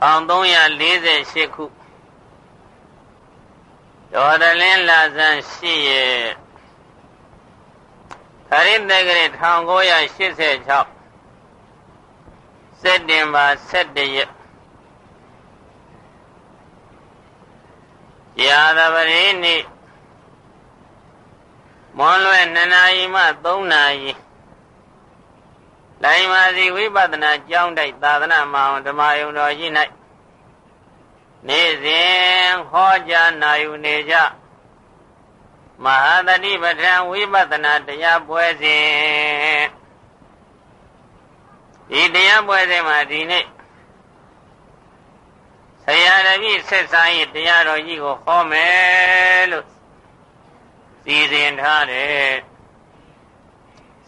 1348ခုဒေါ်တလင်းလာဇန်ရှိရဲ့ခရစ်တက္ကရာ1986စက်တင်ဘာ17ရက်ရာသပတေးနေ့မွန်လွယ်2နာရီမှ3နာရီ လိုင်မာစီဝိပဿနာကျောင်းတိုက်သာသနာမအောင်ဓမ္မယုံတော်ကြီး၌နေ့စဉ်ဟောကြားနာယူနေကြမဟာတတိပဋ္ဌာန်ဝိပဿနာတရားပွဲစဉ်ဒီတရားပွဲစဉ်မှာဒီနေ့ဆရာတပည့်ဆက်စားရင်တရားတော်ကြီးကိုဟောမယ်လို့စီစဉ်ထားတယ်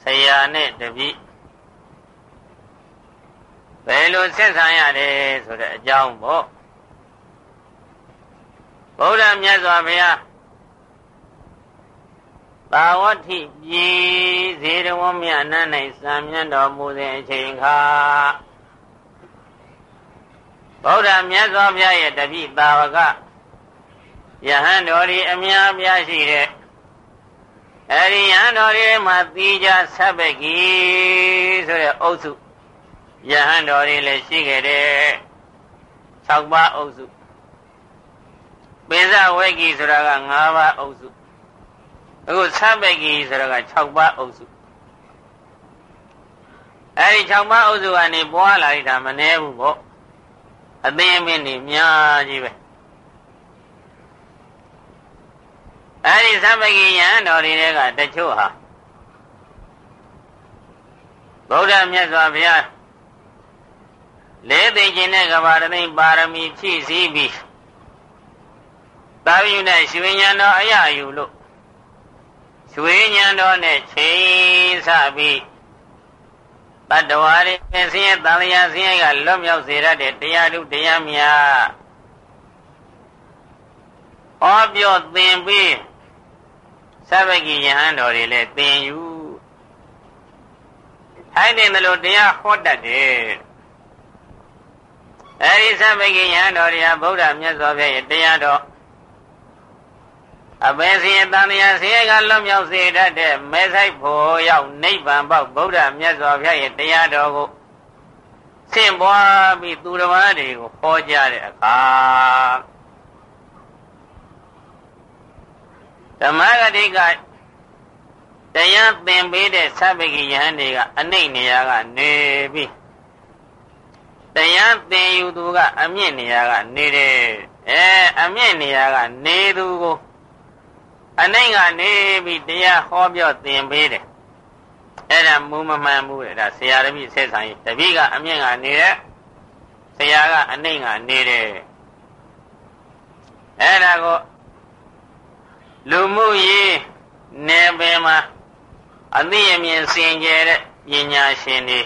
ဆရာနဲ့တပည့် ဘယ်လိုဆက်ဆံရတယ်ဆိုတဲ့အကြောင်းပေါ့ဗုဒ္ဓမြတ်စွာဘုရားသာဝတိပြည်ဇေရဝမြတ်နန်း၌စံမြတ်တော်မူစဉ်အချိန်ခါဗုဒ္ဓမြတ်စွာဘုရားရဲ့တပိသာဝကယဟန်တော်ဒီအများပြားရှိတဲ့အဲဒီယဟန်တော်ဒီမှာသီးကြဆက်ပဲ့ကြီးဆိုတဲ့အုပ်စု ယဟန်တော်တွေလည်းရှိခဲ့တဲ့6ပါးအုပ်စုပင်စဝေကီဆိုတာက5ပါးအုပ်စုအခုသဗ္ဗကီဆိုတာက6ပါးအုပ်စုအဲဒီ6ပါးအုပ်စုကနေပွားလာလိုက်တာမနှဲဘူးပေါ့အသိအမင်းနေများကြီးပဲအဲဒီသဗ္ဗကီယဟန်တော်တွေကတချို့ဟာဗုဒ္ဓမြတ်စွာဘုရား လဲသိခြင်းနဲ့ကဘာရသိပါရမီဖြည့်စည်းပြီးသာဝိနဲ့ရွှေဉဏ်တော်အရယူလို့ရွှေဉဏ်တော်နဲ့ချိန်ဆပြီးတတ္တဝါတွေဆင်းရဲတန်လျာဆင်းရဲကလွတ်မြောက်စေရတဲ့တရားထုတရားများဟောပြောသင်ပြီးသဗ္ဗကိယဟန်တော်တွေလည်းသင်ယူထိုင်းတယ်လို့တရားဟောတတ်တယ် အဲဒီသဗ္ဗကိယံတော်တရားဗုဒ္ဓမြတ်စွာဘုရားရဲ့တရားတော်အပေစီတန်တရားဆေကလွတ်မြောက်စေတတ်တဲ့မဲဆိုင်ဖို့ရောက်နိဗ္ဗာန်ပေါက်ဗုဒ္ဓမြတ်စွာဘုရားရဲ့တရားတော်ကိုဆင့်ပွားပြီးသူတော်ဘာတွေကိုဟောကြားတဲ့အခါဓမ္မဂတိကတရားသင်ပေးတဲ့သဗ္ဗကိယံတွေကအနိမ့်နေရာကနေပြီး တရားသင်ယူသူကအမြင့်နေရာကနေတယ်အဲအမြင့်နေရာကနေသူကိုအနိုင်ကနေပြီးတရားဟောပြောသင်ပေးတယ်အဲ့ဒါမူမမှန်ဘူးတဲ့ဒါဆရာတပည့်ဆက်ဆံရေးတပည့်ကအမြင့်ကနေတယ်ဆရာကအနိုင်ကနေတယ်အဲ့ဒါကိုလူမှုရေးနယ်ပယ်မှာအသိအမြင်စင်ကြယ်တဲ့ပညာရှင်တွေ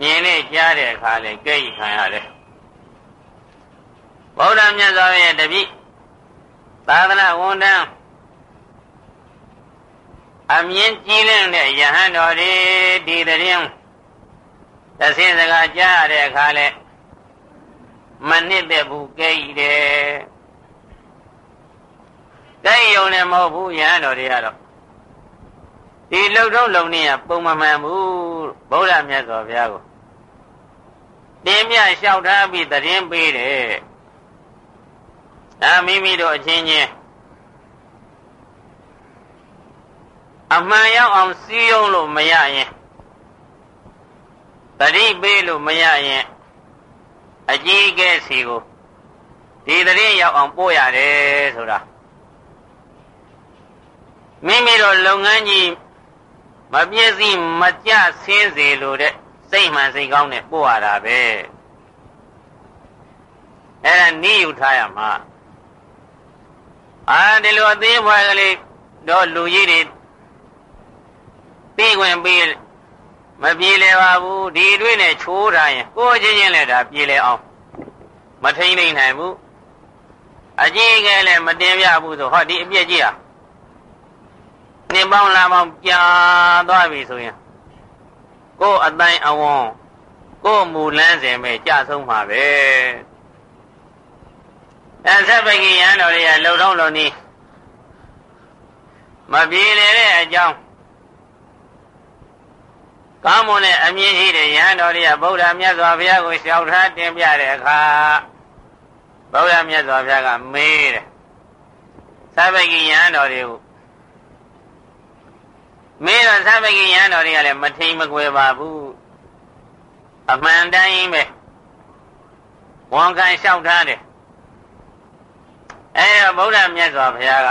မြင်နဲ့ကြားတဲ့အခါလဲကြိတ်ခံရတယ်ဗုဒ္ဓမြတ်စွာဘုရားတပိသာသနာဝန်တန်းအမြင်ကြည်လင်းတဲ့ယဟန်တော်တွေဒီတရင်သစင်းစကားကြားရတဲ့အခါလဲမနစ်တဲ့ဘူးကြိတ်တယ်ကြိတ်ယုံလည်းမဟုတ်ဘူးယဟန်တော်တွေကတော့ ဒီလှုပ်ထုံးလုံနေရပုံမမှန်ဘူးဗုဒ္ဓမြတ်စွာဘုရားကိုတင်းမြလျှောက်ထားပြီးတရင်ပေးတယ်ဒါမိမိတို့အချင်းချင်းအမှန်ရောက်အောင်စီးရုံးလို့မရရင်တတိပေးလို့မရရင်အကြီးအကဲစီကိုဒီတရင်ရောက်အောင်ပို့ရတယ်ဆိုတာမိမိတို့လုပ်ငန်းကြီး မပြည့်စည်မကြဆင်းစေလို့တဲ့စိတ်မှန်စိတ်ကောင်းနဲ့ပို့ရတာပဲအဲ့ဒါနိယူထားရမှာအာဒီလိုအသေးဘွယ်ကလေးတော့လူကြီးတွေပြီးဝင်ပြီးမပြေလည်ပါဘူးဒီအတွင်းနဲ့ချိုးထားရင်ကိုယ်ချင်းချင်းလည်းဒါပြေလည်အောင်မထိန်နိုင်နိုင်ဘူးအကြီးအကဲလည်းမတင်ပြဘူးဆိုဟောဒီအပြစ်ကြီးဟာ နေပေါင်းလာပေါင်းကြာသွားပြီဆိုရင်ကိုယ်အတိုင်းအဝန်းကိုယ်မူလန်းစဉ်ပဲကြဆုံးမှာပဲအဲသဗ္ဗကိယံတော်တွေကလှုပ်တော့လို့နီးမပြေလေတဲ့အကြောင်းကောင်းမွန်တဲ့အမြင်ရှိတဲ့ယဟန်တော်တွေကဗုဒ္ဓမြတ်စွာဘုရားကိုရှောက်ထားတင်ပြတဲ့အခါဗုဒ္ဓမြတ်စွာဘုရားကမေးတယ်သဗ္ဗကိယဟန်တော်တွေကို မေးတော့သဗ္ဗကိယဟန်တော်တွေကလည်းမထိန်မကွယ်ပါဘူးအမှန်တိုင်းပဲဝန်ခံလျှောက်ထားတယ်အဲဒါဗုဒ္ဓမြတ်စွာဘုရားက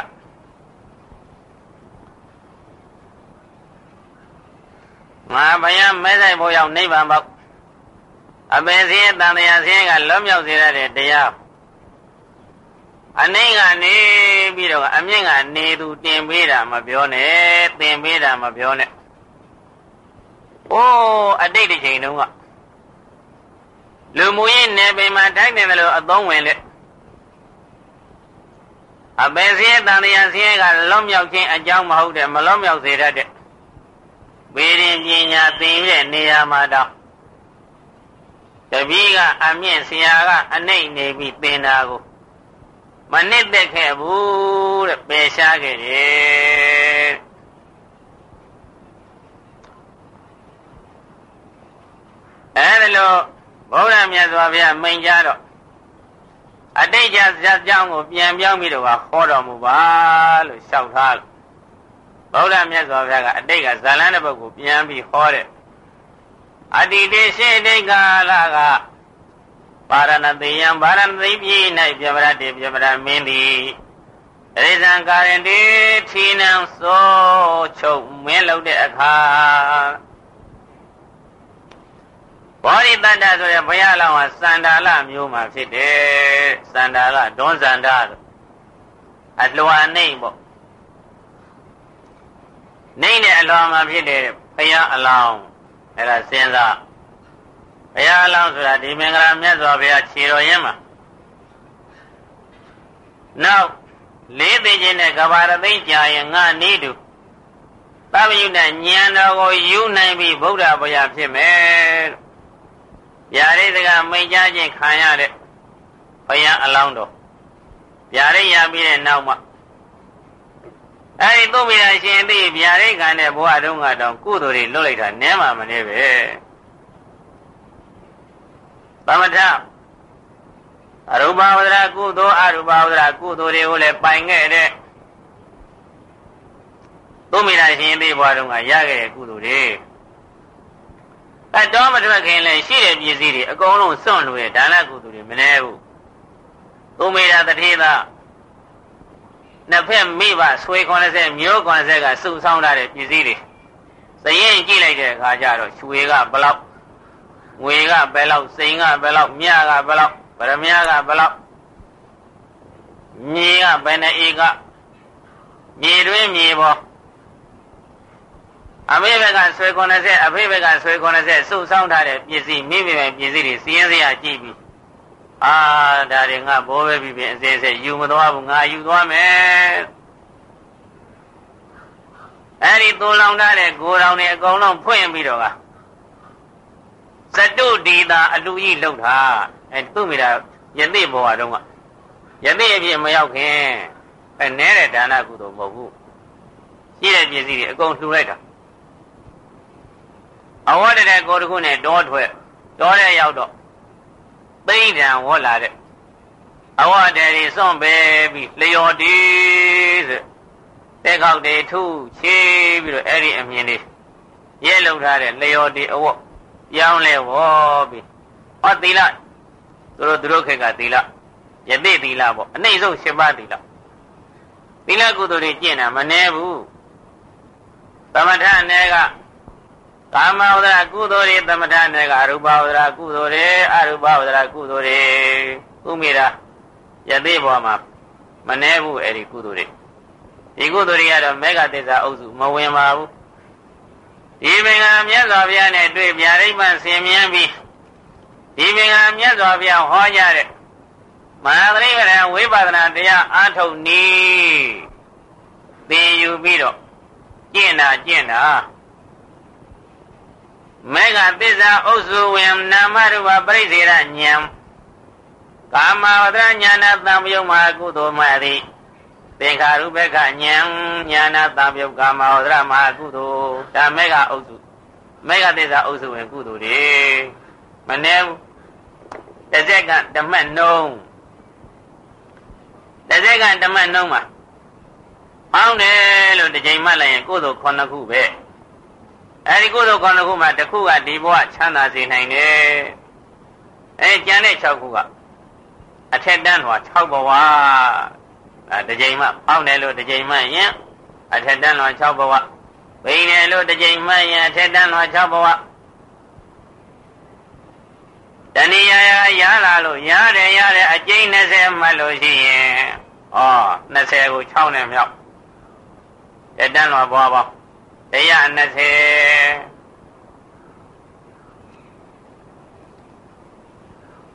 ငါဘယံမဲဆိုင်ဖို့ရောက်နိဗ္ဗာန်ပေါက်အပင်စင်းတန်တရားစင်းကလွတ်မြောက်စေရတဲ့တရား အနှိမ့်ကနေပြီးတော့အမြင့်ကနေသူတင်ပေးတာမပြောနဲ့သင်ပေးတာမပြောနဲ့။အိုးအတိတ်တစ်ချိန်တုန်းကလူမှုရေးနယ်ပင်မှာထိုက်နေတယ်လို့အသုံးဝင်လက်အပင်စင်းတန်တရားစင်းကလွတ်မြောက်ခြင်းအကြောင်းမဟုတ်တဲ့မလွတ်မြောက်စေတတ်တဲ့ဝေရင်ပညာသင်တဲ့နေရာမှာတော့တပည့်ကအမြင့်ဆရာကအနှိမ့်နေပြီးသင်တာကို မနစ်သက်ခဲ့ဘူးတဲ့ပယ်ရှားခဲ့တယ်အဲဒီလိုဘုရားမြတ်စွာဘုရားမိန်ကြတော့အတိတ်ကျဇတ်ကြောင်းကိုပြန်ပြောင်းပြီးတော့ဟောတော်မူပါလို့လျှောက်ထားလို့ဗုဒ္ဓမြတ်စွာဘုရားကအတိတ်ကဇာလန်းတဲ့ဘုတ်ကိုပြန်ပြီးဟောတယ်အတ္တိတေရှိတိတ်ကာလက ပါရဏတိယံပါရဏတိပြည်၌ပြပရတေပြပရမင်းသည်ရိဇံကာရင်တိထီနံသောချုပ်မင်းလုပ်တဲ့အခါဘောဓိတတ္တဆိုတဲ့ဘုရားလောင်းဟာစန္ဒာလမျိုးမှာဖြစ်တယ်စန္ဒာလဒွန်းစန္ဒာအလွာနှိမ့်ပေါ့နှိမ့်တဲ့အလွာမှာဖြစ်တဲ့ဘုရားအလောင်းအဲ့ဒါစဉ်းစား ဘုရားအလောင်းဆိုတာဒီမင်္ဂလာမြတ်စွာဘုရားခြေတော်ရင်းမှာနောက်လေးသိခြင်းနဲ့ကဘာရသိကြာရင်ငါနေတူသဗ္ဗယုနဲ့ဉာဏ်တော်ကိုယူနိုင်ပြီးဗုဒ္ဓဘုရားဖြစ်မယ်ဗျာဒိတ်ကမိတ်ကြားခြင်းခံရတဲ့ဘုရားအလောင်းတော်ဗျာဒိတ်ရပြီးတဲ့နောက်မှာအဲဒီသုမိရာရှင်သိဗျာဒိတ်ခံတဲ့ဘဝတုန်းကတော့ကုသိုလ်တွေလွတ်လိုက်တာနည်းမှမနေပဲ သမထအရူပဝဒရာကုသိုလ်အရူပဝဒရာကုသိုလ်တွေကိုလည်းပိုင်ခဲ့တဲ့သုမိရာရှင်သိဘဝတုန်းကရခဲ့တဲ့ကုသိုလ်တွေအဲတော့မထွက်ခင်လည်းရှိတဲ့ပစ္စည်းတွေအကုန်လုံးစွန့်လို့ရဒါနကုသိုလ်တွေမနေဘူးသုမိရာတထေသာနှစ်ဖက်မိဘဆွေ90မျိုး90ကစုဆောင်းထားတဲ့ပစ္စည်းတွေသရင်ကြည့်လိုက်တဲ့အခါကျတော့ရွှေကဘလောက် ငွေကဘယ်လောက်စိန်ကဘယ်လောက်မြကဘယ်လောက်ဗရမ ्या ကဘယ်လောက်မြေကဘယ်နှဧကမြေတွင်းမြေပေါ်အမေဘက်ကဆွေ90အဖေဘက်ကဆွေ90စုဆောင်းထားတဲ့ပစ္စည်းမိမိပဲပစ္စည်းတွေစီးရင်စရာကြည့်ပြီးအာဒါတွေငါဘောပဲပြီးပြင်အစင်းစဲယူမသွားဘူးငါယူသွားမယ်အဲ့ဒီသုံးလောင်ထားတဲ့ကိုယ်တော်တွေအကုန်လုံးဖွင့်ပြီးတော့က ဇတုဒီတာအလူကြီးလှုပ်တာအဲသူ့မိတာယသိဘဝတုန်းကယသိအဖြစ်မရောက်ခင်အဲနဲတဲ့ဒါနကုသိုလ်မဟုတ်ဘူးရှိတဲ့ပစ္စည်းတွေအကုန်လှူလိုက်တာအဝတ်တဲ့ကိုတခုနဲ့တောထွက်တောတဲ့ရောက်တော့သိမ့်တံဝေါ်လာတဲ့အဝတ်တဲ့တွေစွန့်ပဲပြီးလျော်တီးဆိုတဲ့ခောက်တွေထုချေးပြီးတော့အဲ့ဒီအမြင်လေးရဲလုံထားတဲ့လျော်တီအဝတ် ပြောင်းလဲဝေါ်ပြီးဟောသီလသူတို့သူတို့ခေတ်ကသီလယသိသီလပေါ့အနှိမ့်ဆုံး၈ပါးသီလသီလကုသိုလ်တွေကျင့်တာမနှဲဘူးသမထနယ်ကကာမဝဒရာကုသိုလ်တွေသမထနယ်ကအရူပဝဒရာကုသိုလ်တွေအရူပဝဒရာကုသိုလ်တွေဥမိတာယသိဘဝမှာမနှဲဘူးအဲ့ဒီကုသိုလ်တွေဒီကုသိုလ်တွေကတော့မေဃသစ္စာအုပ်စုမဝင်ပါဘူး ဒီမင်္ဂလာမြတ်စွာဘုရားနဲ့တွေ့ဗျာဒိတ်မှဆင်မြန်းပြီးဒီမင်္ဂလာမြတ်စွာဘုရားဟောကြတဲ့မဟာသရိပဒဝိပဿနာတရားအားထုတ်နည်းသင်ယူပြီးတော့ကျင့်တာကျင့်တာမေဃသစ္စာဥစ္စုဝင်နာမရူပပရိသေရဉာဏ်ကာမဝဒညာနာသံယုံမှာကုသိုလ်မှသည် သင်္ခါရုပ္ပကဉာဏ်ညာနာသံယုံကာမဝဒမဟာကုသိုလ်ဒါမေဃဥစ္စုမေဃသစ္စာဥစ္စုဝင်ကုသိုလ်တွေမနေဘူးတစ်စက်ကဓမ္မနှုံးတစ်စက်ကဓမ္မနှုံးမှာပေါင်းတယ်လို့တစ်ချိန်မှလိုက်ရင်ကိုယ်တော်ခုနှစ်ခုပဲအဲဒီကိုယ်တော်ခုနှစ်ခုမှာတစ်ခုကဒီဘဝချမ်းသာစေနိုင်တယ်အဲကျန်တဲ့6ခုကအထက်တန်းလွာ6ဘဝ အဲတစ်ချိန်မှပေါင်းတယ်လို့တစ်ချိန်မှရင်အထက်တန်းလွာ6ဘဝဘိနေလို့တစ်ချိန်မှရင်အထက်တန်းလွာ6ဘဝတဏှာရရလာလို့ရတယ်ရတယ်အကျိန်း20မှတ်လို့ရှိရင်ဩ20ကို6နဲ့မြောက်တတန်းတော်ဘွားပေါင်း120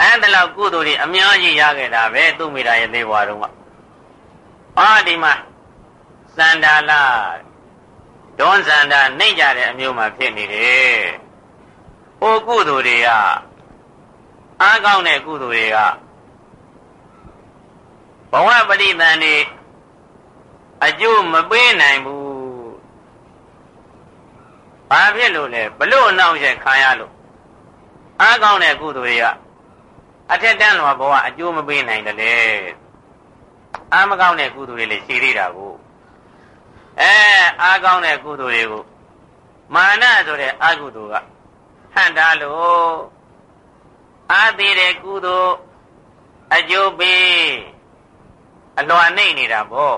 အဲ့ဒါလောက်ကုသိုလ်တွေအများကြီးရခဲ့တာပဲသူ့မိသားရဲ့သေးဘွားတော့က အာဒီမှာစန္ဒာလာဒွန်စန္ဒာနှိမ့်ကြတဲ့အမျိုးမှာဖြစ်နေတယ်။ဟိုကုသိုလ်တွေကအားကောင်းတဲ့ကုသိုလ်တွေကဘဝပရိသန်တွေအကျိုးမပေးနိုင်ဘူး။ဘာဖြစ်လို့လဲဘလို့နောက်ရက်ခံရလို့အားကောင်းတဲ့ကုသိုလ်တွေကအထက်တန်းလွာဘဝအကျိုးမပေးနိုင်တယ်လေ။ အားမကောင်းတဲ့ကုသိုလ်တွေလည်းရှိသေးတာကိုအဲအားကောင်းတဲ့ကုသိုလ်တွေကိုမာနဆိုတဲ့အကုသိုလ်ကဟန်တာလို့အားသေးတဲ့ကုသိုလ်အကျိုးပေးအလွန်နှိမ့်နေတာပေါ့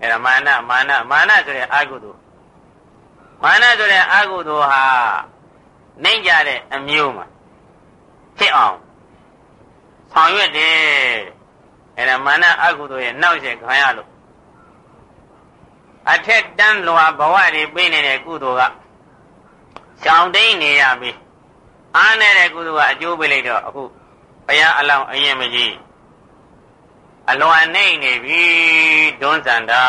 အဲ့ဒါမာနမာနမာနဆိုတဲ့အကုသိုလ်မာနဆိုတဲ့အကုသိုလ်ဟာနှိမ့်ကြတဲ့အမျိုးမှာဖြစ်အောင်ဆောင်ရွက်တယ် အဲ့ဒါမာနအကုသိုလ်ရဲ့နောက်ဆက်ခံရလို့အထက်တန်းလွာဘဝတွေပေးနေတဲ့ကုသိုလ်ကရှောင်တိန်နေရပြီအားနေတဲ့ကုသိုလ်ကအကျိုးပေးလိုက်တော့အခုဘုရားအလောင်းအရင်မကြီးအလွန်နေနေပြီဒွန်းစန္ဒာ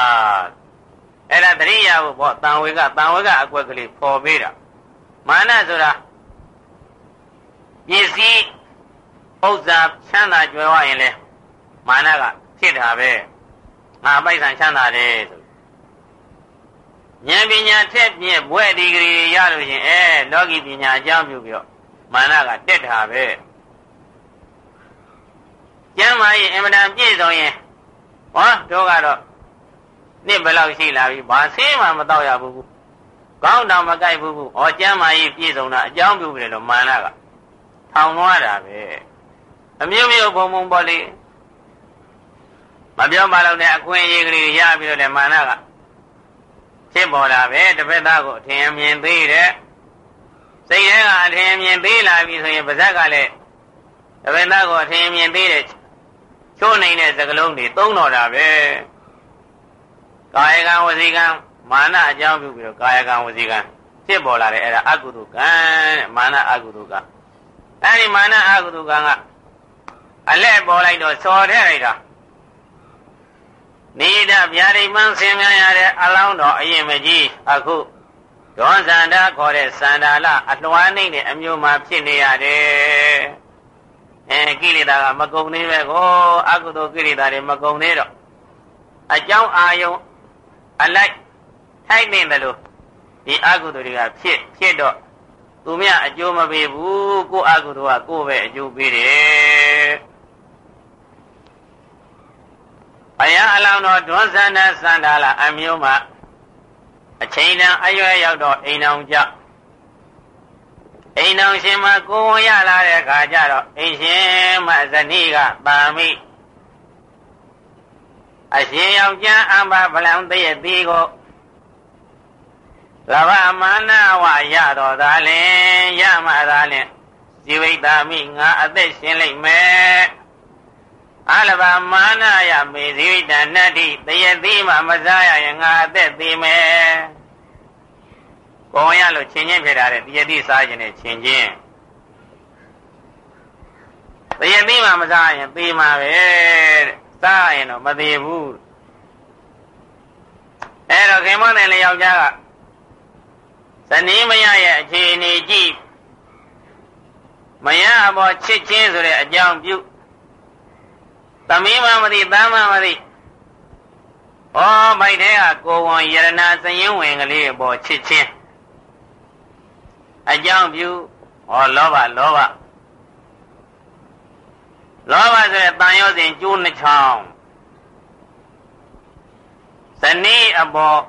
အဲ့ဒါတရိယာဘုဘောတန်ဝေကတန်ဝေကအကွက်ကလေးပေါ်ပေးတာမာနဆိုတာပစ္စည်းဥစ္စာချမ်းသာကြွယ်ဝရင်လေ မာနကဖြစ်တာပဲငါပိုက်ဆံချမ်းသာတယ်ဆိုဉာဏ်ပညာထက်ပြည့်ဘွဲ့ဒီဂရီရလို့ရှင်အဲလောကီပညာအကြောင်းပြုပြီးတော့မာနကတက်တာပဲကျမ်းမာရေးအင်မတန်ပြည့်စုံရင်ဟောတို့ကတော့နှစ်ဘယ်လောက်ရှိလာပြီဘာဆေးမှမတော့ရဘူးကောင်းတောင်မကြိုက်ဘူးဟောကျမ်းမာရေးပြည့်စုံတာအကြောင်းပြုတယ်လို့မာနကထောင်သွားတာပဲအမျိုးမျိုးဘုံဘုံပေါ်လေ မပြောပါတော့တဲ့အခွင့်အရေးကလေးရပြီးတော့လေမာနကဖြစ်ပေါ်လာပဲတစ်ဖက်သားကိုအထင်အမြင်သေးတယ်စိတ်ထဲကအထင်အမြင်သေးလာပြီဆိုရင်ပါဇက်ကလည်းတစ်ဖက်သားကိုအထင်အမြင်သေးတဲ့ချိုးနေတဲ့စကလုံးတွေသုံးတော်တာပဲကာယကံဝစီကံမာနအကြောင်းပြုပြီးတော့ကာယကံဝစီကံဖြစ်ပေါ်လာတယ်အဲ့ဒါအကုသိုလ်ကံတဲ့မာနအကုသိုလ်ကံအဲ့ဒီမာနအကုသိုလ်ကံကအလက်ပေါ်လိုက်တော့စော်ထဲလိုက်တာ နေတာဗျာဒိမန်းဆင်မြန်းရတဲ့အလောင်းတော်အရင်မကြီးအခုဒေါဇန္တာခေါ်တဲ့စန္ဒာလအလွှားနှိမ့်တဲ့အမျိုးမှာဖြစ်နေရတယ်အဲကိလေသာကမကုံသေးပဲကိုအကုသိုလ်ကိလေသာတွေမကုံသေးတော့အကြောင်းအာယုံအလိုက်ထိုက်နေတယ်လို့ဒီအကုသိုလ်တွေကဖြစ်ဖြစ်တော့သူမြအကျိုးမပေးဘူးကိုအကုသိုလ်ကကိုပဲအကျိုးပေးတယ် ဘုရားအလောင်းတော်ဒွန်းဆန္ဒစန္ဒလာအမျိုးမှာအချိန်တန်အရွယ်ရောက်တော့အိမ်အောင်ကြအိမ်အောင်ရှင်မကိုဝင်ရလာတဲ့ခါကျတော့အိမ်ရှင်မဇနီးကပါမိအရှင်ယောက်ျားအမ္ဘာဗလံတည့်ရဲ့ဒီကိုလဘမာနဝရတော်သာလင်ရမှသာလင်ဇီဝိတ္တာမိငါအသက်ရှင်လိမ့်မယ် အလဘမာနယမေဇိဝိတနတ္တိတယတိမမစားရရင်ငါအသက်သေးမယ်။ကိုယ်ရလို့ချင်းချင်းဖြစ်တာတဲ့တယတိစားခြင်းနဲ့ချင်းချင်းတယတိမမစားရင်သေမှာပဲတဲ့။စားရင်တော့မသေးဘူး။အဲတော့ခင်မနဲ့လေယောက်ျားကဇနီးမရရဲ့အခြေအနေကြည့်မယအပေါ်ချစ်ချင်းဆိုတဲ့အကြောင်းပြု သမီးမမသိသားမမသိဩမိုက်တဲ့ကကိုဝန်ယရနာစရင်ဝင်ကလေးအပေါ်ချစ်ချင်းအကြောင်းပြုဩလောဘလောဘလောဘဆိုတဲ့တန်ရောစဉ်ကျိုးနှချောင်းဇနီးအပေါ်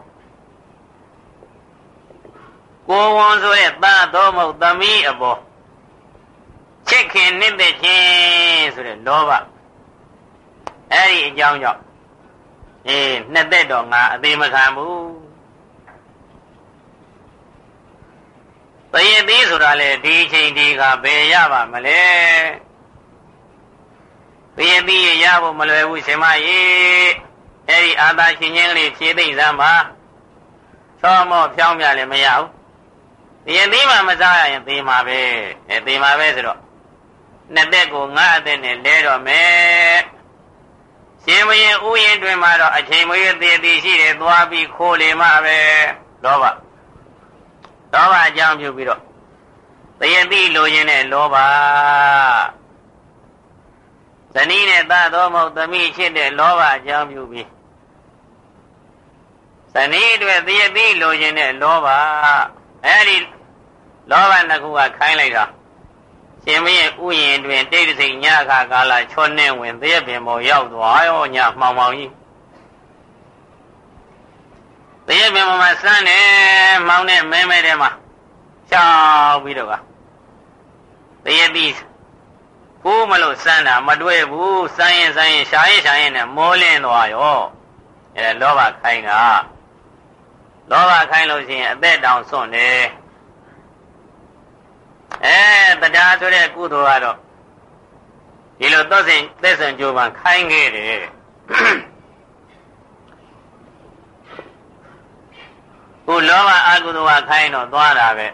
ကိုဝန်ဆိုတဲ့သားတော်မဟုတ်သမီးအပေါ်ချစ်ခင်နှစ်သက်ခြင်းဆိုတဲ့လောဘ အဲ့ဒီအကြောင်းကြောင့်အေးနှစ်သက်တော့ငါအသေးမခံဘူးတရေသေးဆိုတာလေဒီချိန်ဒီကဘယ်ရပါမလဲတရေသေးရရဖို့မလွယ်ဘူးရှင်မကြီးအဲ့ဒီအာသာရှင်ချင်းကလေးဖြည့်သိမ့်စမ်းပါသောမောဖြောင်းပြလည်းမရဘူးတရေသေးမှမစားရရင်သေမှာပဲအဲသေမှာပဲဆိုတော့နှစ်သက်ကိုငါအသက်နဲ့လဲတော့မယ် ရှင်မရင်ဥယျာဉ်တွင်မှာတော့အချိန်မရွေးသေးသေးရှိတယ်သွားပြီးခိုးလေမှပဲလောဘလောဘအကြောင်းပြုပြီးတော့တယတိလိုခြင်းနဲ့လောဘဇနီးနဲ့တသောမဟုတ်သမီးဖြစ်တဲ့လောဘအကြောင်းပြုပြီးဇနီးအတွက်တယတိလိုခြင်းနဲ့လောဘအဲဒီလောဘနှစ်ခုကခိုင်းလိုက်တာ ရှင်မရဲ့ဥယျင်တွင်တိတ်တစိညခါကာလချောနှင်းဝင်သရက်ပင်ပေါ်ရောက်သွားရောညမှောင်မှောင်ကြီးသရက်ပင်ပေါ်မှာစမ်းတယ်မောင်းတဲ့မဲမဲထဲမှာချောက်ပြီးတော့ကသရက်ပြီးကိုမလို့စမ်းတာမတွေ့ဘူးစမ်းရင်စမ်းရင်ရှားရင်ရှားရင်နဲ့မောလင်းသွားရောအဲလောဘခိုင်းတာလောဘခိုင်းလို့ရှိရင်အသက်တောင်စွန့်တယ် အဲတရားဆိုတဲ့ကုသိုလ်ကတော့ဒီလိုသောစဉ်သက်ဆွန်ကြိုးပမ်းခိုင်းခဲ့တယ်ခုလောဘအကုသိုလ်ကခိုင်းတော့သွားတာပဲ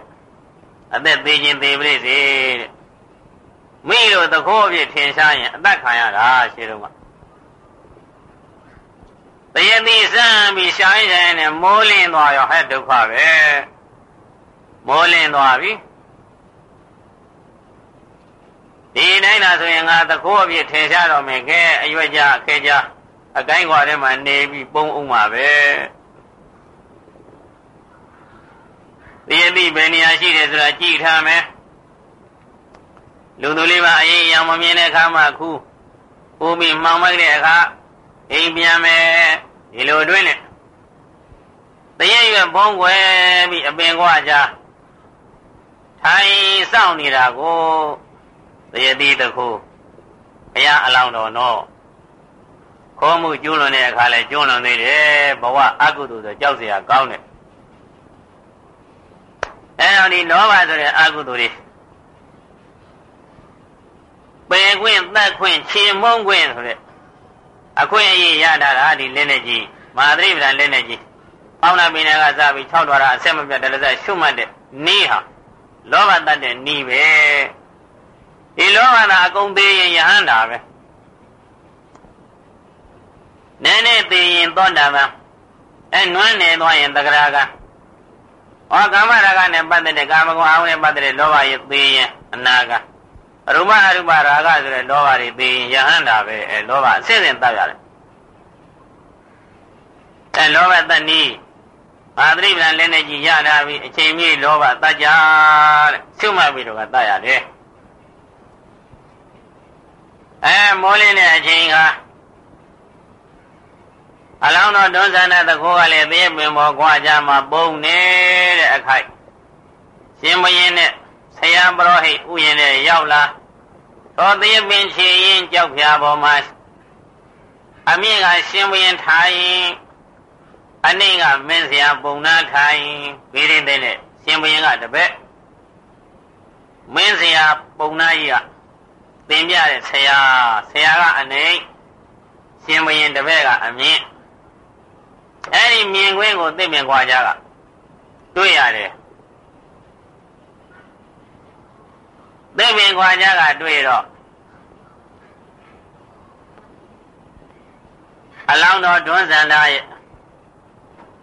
အသက်သေးခြင်းသေးပြိစေတဲ့မိတို့သခိုးအဖြစ်ထင်ရှားရင်အသက်ခံရတာရှင်းတော့ကတယတိစံပြီးရှားရင်ရှားရင်နဲ့မိုးလင်းသွားရောဟဲ့ဒုက္ခပဲမိုးလင်းသွားပြီ ဒီတိုင်းလားဆိုရင်ငါသခိုးအဖြစ်ထင်ရှားတော့မယ်ခဲအရွက်ကြအခဲကြအကိုင်းကွာထဲမှာနေပြီးပုံအောင်မှာပဲဒီအတိဘယ်နေရာရှိတယ်ဆိုတာကြည့်ထားမယ်လူသူလေးပါအေးရောင်မမြင်တဲ့အခါမှခုပိုးပြီးမှောင်မိုက်တဲ့အခါအိမ်ပြန်မယ်ဒီလိုအတွင်းနဲ့တရရွယ်ဘုံွယ်ပြီးအပင်ကွာကြထိုင်စောင့်နေတာကို တရတိတခုဘုရားအလောင်းတော်နော်ခေါ်မှုကျွလွန်တဲ့အခါလဲကျွလွန်သေးတယ်ဘဝအကုသိုလ်ဆိုကြောက်เสียကောင်းတယ်အဲတော့ဒီလောဘဆိုတဲ့အကုသိုလ်တွေပယ်ခွင့်တတ်ခွင့်ခြေမုံခွင့်ဆိုတဲ့အခွင့်အရေးရတာကဒီလက်နဲ့ကြီးမဟာသရိပဒလက်နဲ့ကြီးပေါင်းနာပင်ကစပြီး၆ထွားတာအဆက်မပြတ်တယ်လည်းရှုမှတ်တဲ့နီးဟာလောဘတတ်တဲ့နီးပဲ ဒီလောဘနာအကုန်သေးရင်ယဟန္တာပဲနည်းနည်းသေးရင်သောတာပန်အဲနွမ်းနေသွားရင်တဂရကဟောကာမရာဂနဲ့ပတ်သက်တဲ့ကာမဂုဏ်အာဝနဲ့ပတ်သက်တဲ့လောဘရဲ့သေးရင်အနာကရူပအရူပရာဂဆိုတဲ့လောဘတွေသေးရင်ယဟန္တာပဲအဲလောဘအစစ်စစ်တတ်ရတယ်အဲလောဘတဏီဘာတိပ္ပံလည်းနဲ့ကြည်ရတာပြီအချိန်မြင့်လောဘတတ်ကြတဲ့ရှုမှတ်ပြီးတော့ကတတ်ရတယ် အဲမိုးလင်းတဲ့အချိန်ကအလောင်းတော်ဒုစန္ဒသခိုးကလည်းသေပင်ပေါ်ကွာကြမှာပုံနေတဲ့အခါရှင်မင်းနဲ့ဆရာပရောဟိတ်ဥယျာဉ်နဲ့ရောက်လာတော်သေပင်ချေရင်ကြောက်ဖြာပေါ်မှာအမြင့်ကရှင်မင်းထိုင်အနှိမ့်ကမင်းဆရာပုံနာထိုင်ပြီးရင်တဲ့ရှင်မင်းကတပည့်မင်းဆရာပုံနာကြီးက သင်ပြတဲ့ဆရာဆရာကအနှိမ့်ရှင်မင်းတပည့်ကအမြင့်အဲ့ဒီမြင်ကွင်းကိုသိမြင်ခွာကြကတွေ့ရတယ်သိမြင်ခွာကြကတွေ့တော့အလောင်းတော်တွန်းစန္ဒာရဲ့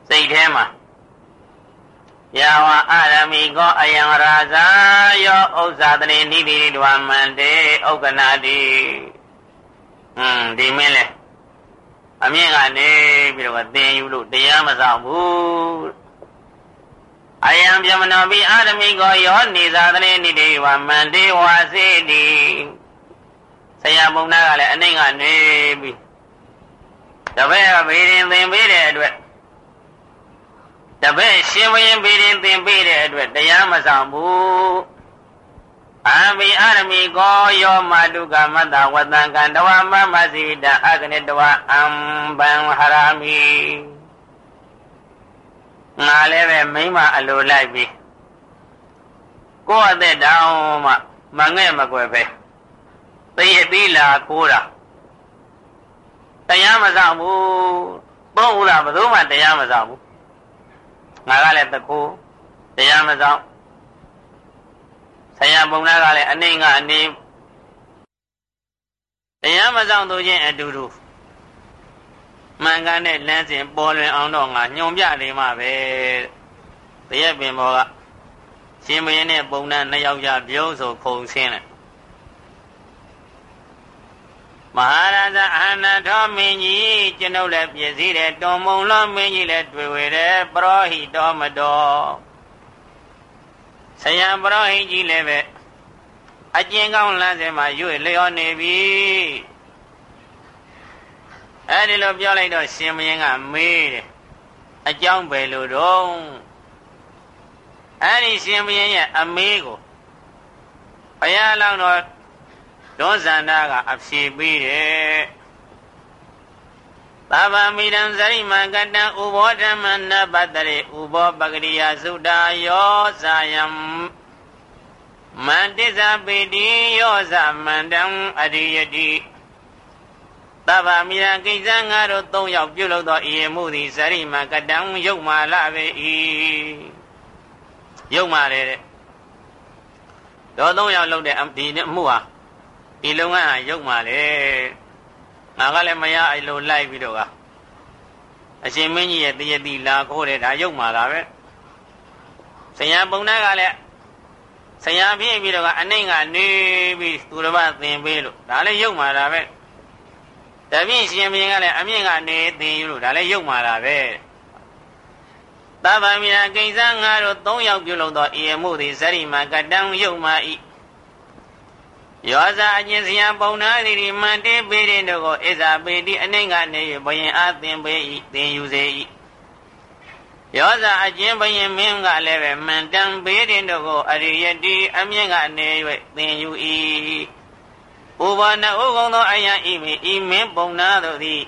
စိတ်ထဲမှာ ယာဝအာရမိကောအယံရာဇာယောဥစ္စာတရေနိတိဒဝမန္တေဥက္ကနာတိဟွန်းဒီမင်းလဲအမြင့်ကနေပြီးတော့သင်ယူလို့တရားမဆောင်ဘူးအယံပြမနောပိအာရမိကောယောနေသာတရေနိတိဒဝမန္တေဝါစေတိဆရာဘုံနာကလည်းအနှိမ့်ကနေပြီးတပည့်ကဘေးရင်သင်ပေးတဲ့အတွက် တပည့်ရှင်ဘုရင်ဘေးရင်သင်ပေးတဲ့အတွက်တရားမဆောင်ဘူးအဘိအာရမိကောယောမတုကမတ္တဝတံကံတဝမမစီတအကနိတဝအံဘံဟရာမိငါလည်းပဲမိမအလိုလိုက်ပြီကိုယ့်အသက်တောင်မှမငဲ့မကွယ်ပဲသိရသီလာကိုးတာတရားမဆောင်ဘူးသုံးဦးလားဘယ်သူမှတရားမဆောင်ဘူး ငါကလည်းတကူတရားမဆောင်ဆရာပုံနာကလည်းအနှိမ့်ကအနှိမ့်တရားမဆောင်သူချင်းအတူတူမှန်ကန်တဲ့လမ်းစဉ်ပေါ်လွင်အောင်တော့ငါညွန်ပြနေမှာပဲတရက်ပင်ဘောကရှင်မင်းနဲ့ပုံနာနှစ်ယောက်ကြပြုံးဆိုခုံဆင်းတယ် မဟာရဇအာနထောမင်းကြီးကျွန်ုပ်လည်းပြည့်စည်တယ်တွန်မုံလောမင်းကြီးလည်းတွေ့ဝေတယ်ပရောဟိတော်မတော်ဆရာပရောဟိကြီးလည်းပဲအကျဉ်ကောင်းလမ်းစဉ်မှာရွေ့လျောနေပြီအဲဒီလိုပြောလိုက်တော့ရှင်မင်းကမေးတယ်အကြောင်းပဲလို့တော့အဲဒီရှင်မင်းရဲ့အမေးကိုဘုရားလောင်းတော် ဒေါဇန္တာကအဖြေပေးတယ်သဗ္ဗမိတံဇရိမကတံဥဘောဓမ္မနပတရေဥဘောပဂရိယသုတာယောဇာယံမန္တိဇပေတိယောဇမန္တံအရိယတိသဗ္ဗမိယကိစ္စငါတို့၃ယောက်ပြုလုပ်သောဤမှုသည်ဇရိမကတံယုတ်မာလပေ၏ယုတ်မာလေတဲ့တော့၃ယောက်လုပ်တဲ့ဒီအမှုဟာ ဒီလုပ်ငန်းဟာရုပ်မာလေငါကလည်းမရအဲ့လိုလိုက်ပြီးတော့ကအရှင်မင်းကြီးရဲ့တရတိလာခိုးတယ်ဒါရုပ်မာတာပဲဆရာပုံနာကလည်းဆရာပြည့်ပြီးတော့ကအနှိမ့်ကနေပြီးသူတစ်ပတ်သင်ပေးလို့ဒါလည်းရုပ်မာတာပဲတပြည့်ရှင်မင်းကလည်းအမြင့်ကနေသင်ယူလို့ဒါလည်းရုပ်မာတာပဲသဗ္ဗမိယကိစ္စငါတို့၃ယောက်ပြုလုပ်သောဤမှုသည်ဇရိမကတံရုပ်မာ၏ ယောဇာအကျင့်စရာပုံနာသည်ဒီမန္တေပေရင်တို့ကိုဣဇာပေတိအနှိမ့်ကနေဘယင်အားသင်ပေ၏သင်ယူစေ၏ယောဇာအကျင့်ဘယင်မင်းကလည်းပဲမန္တံပေရင်တို့ကိုအရိယတိအမြင့်ကနေ၍သင်ယူ၏ဥပါဏဥကုံသောအယံဤမိဤမင်းပုံနာတို့သည်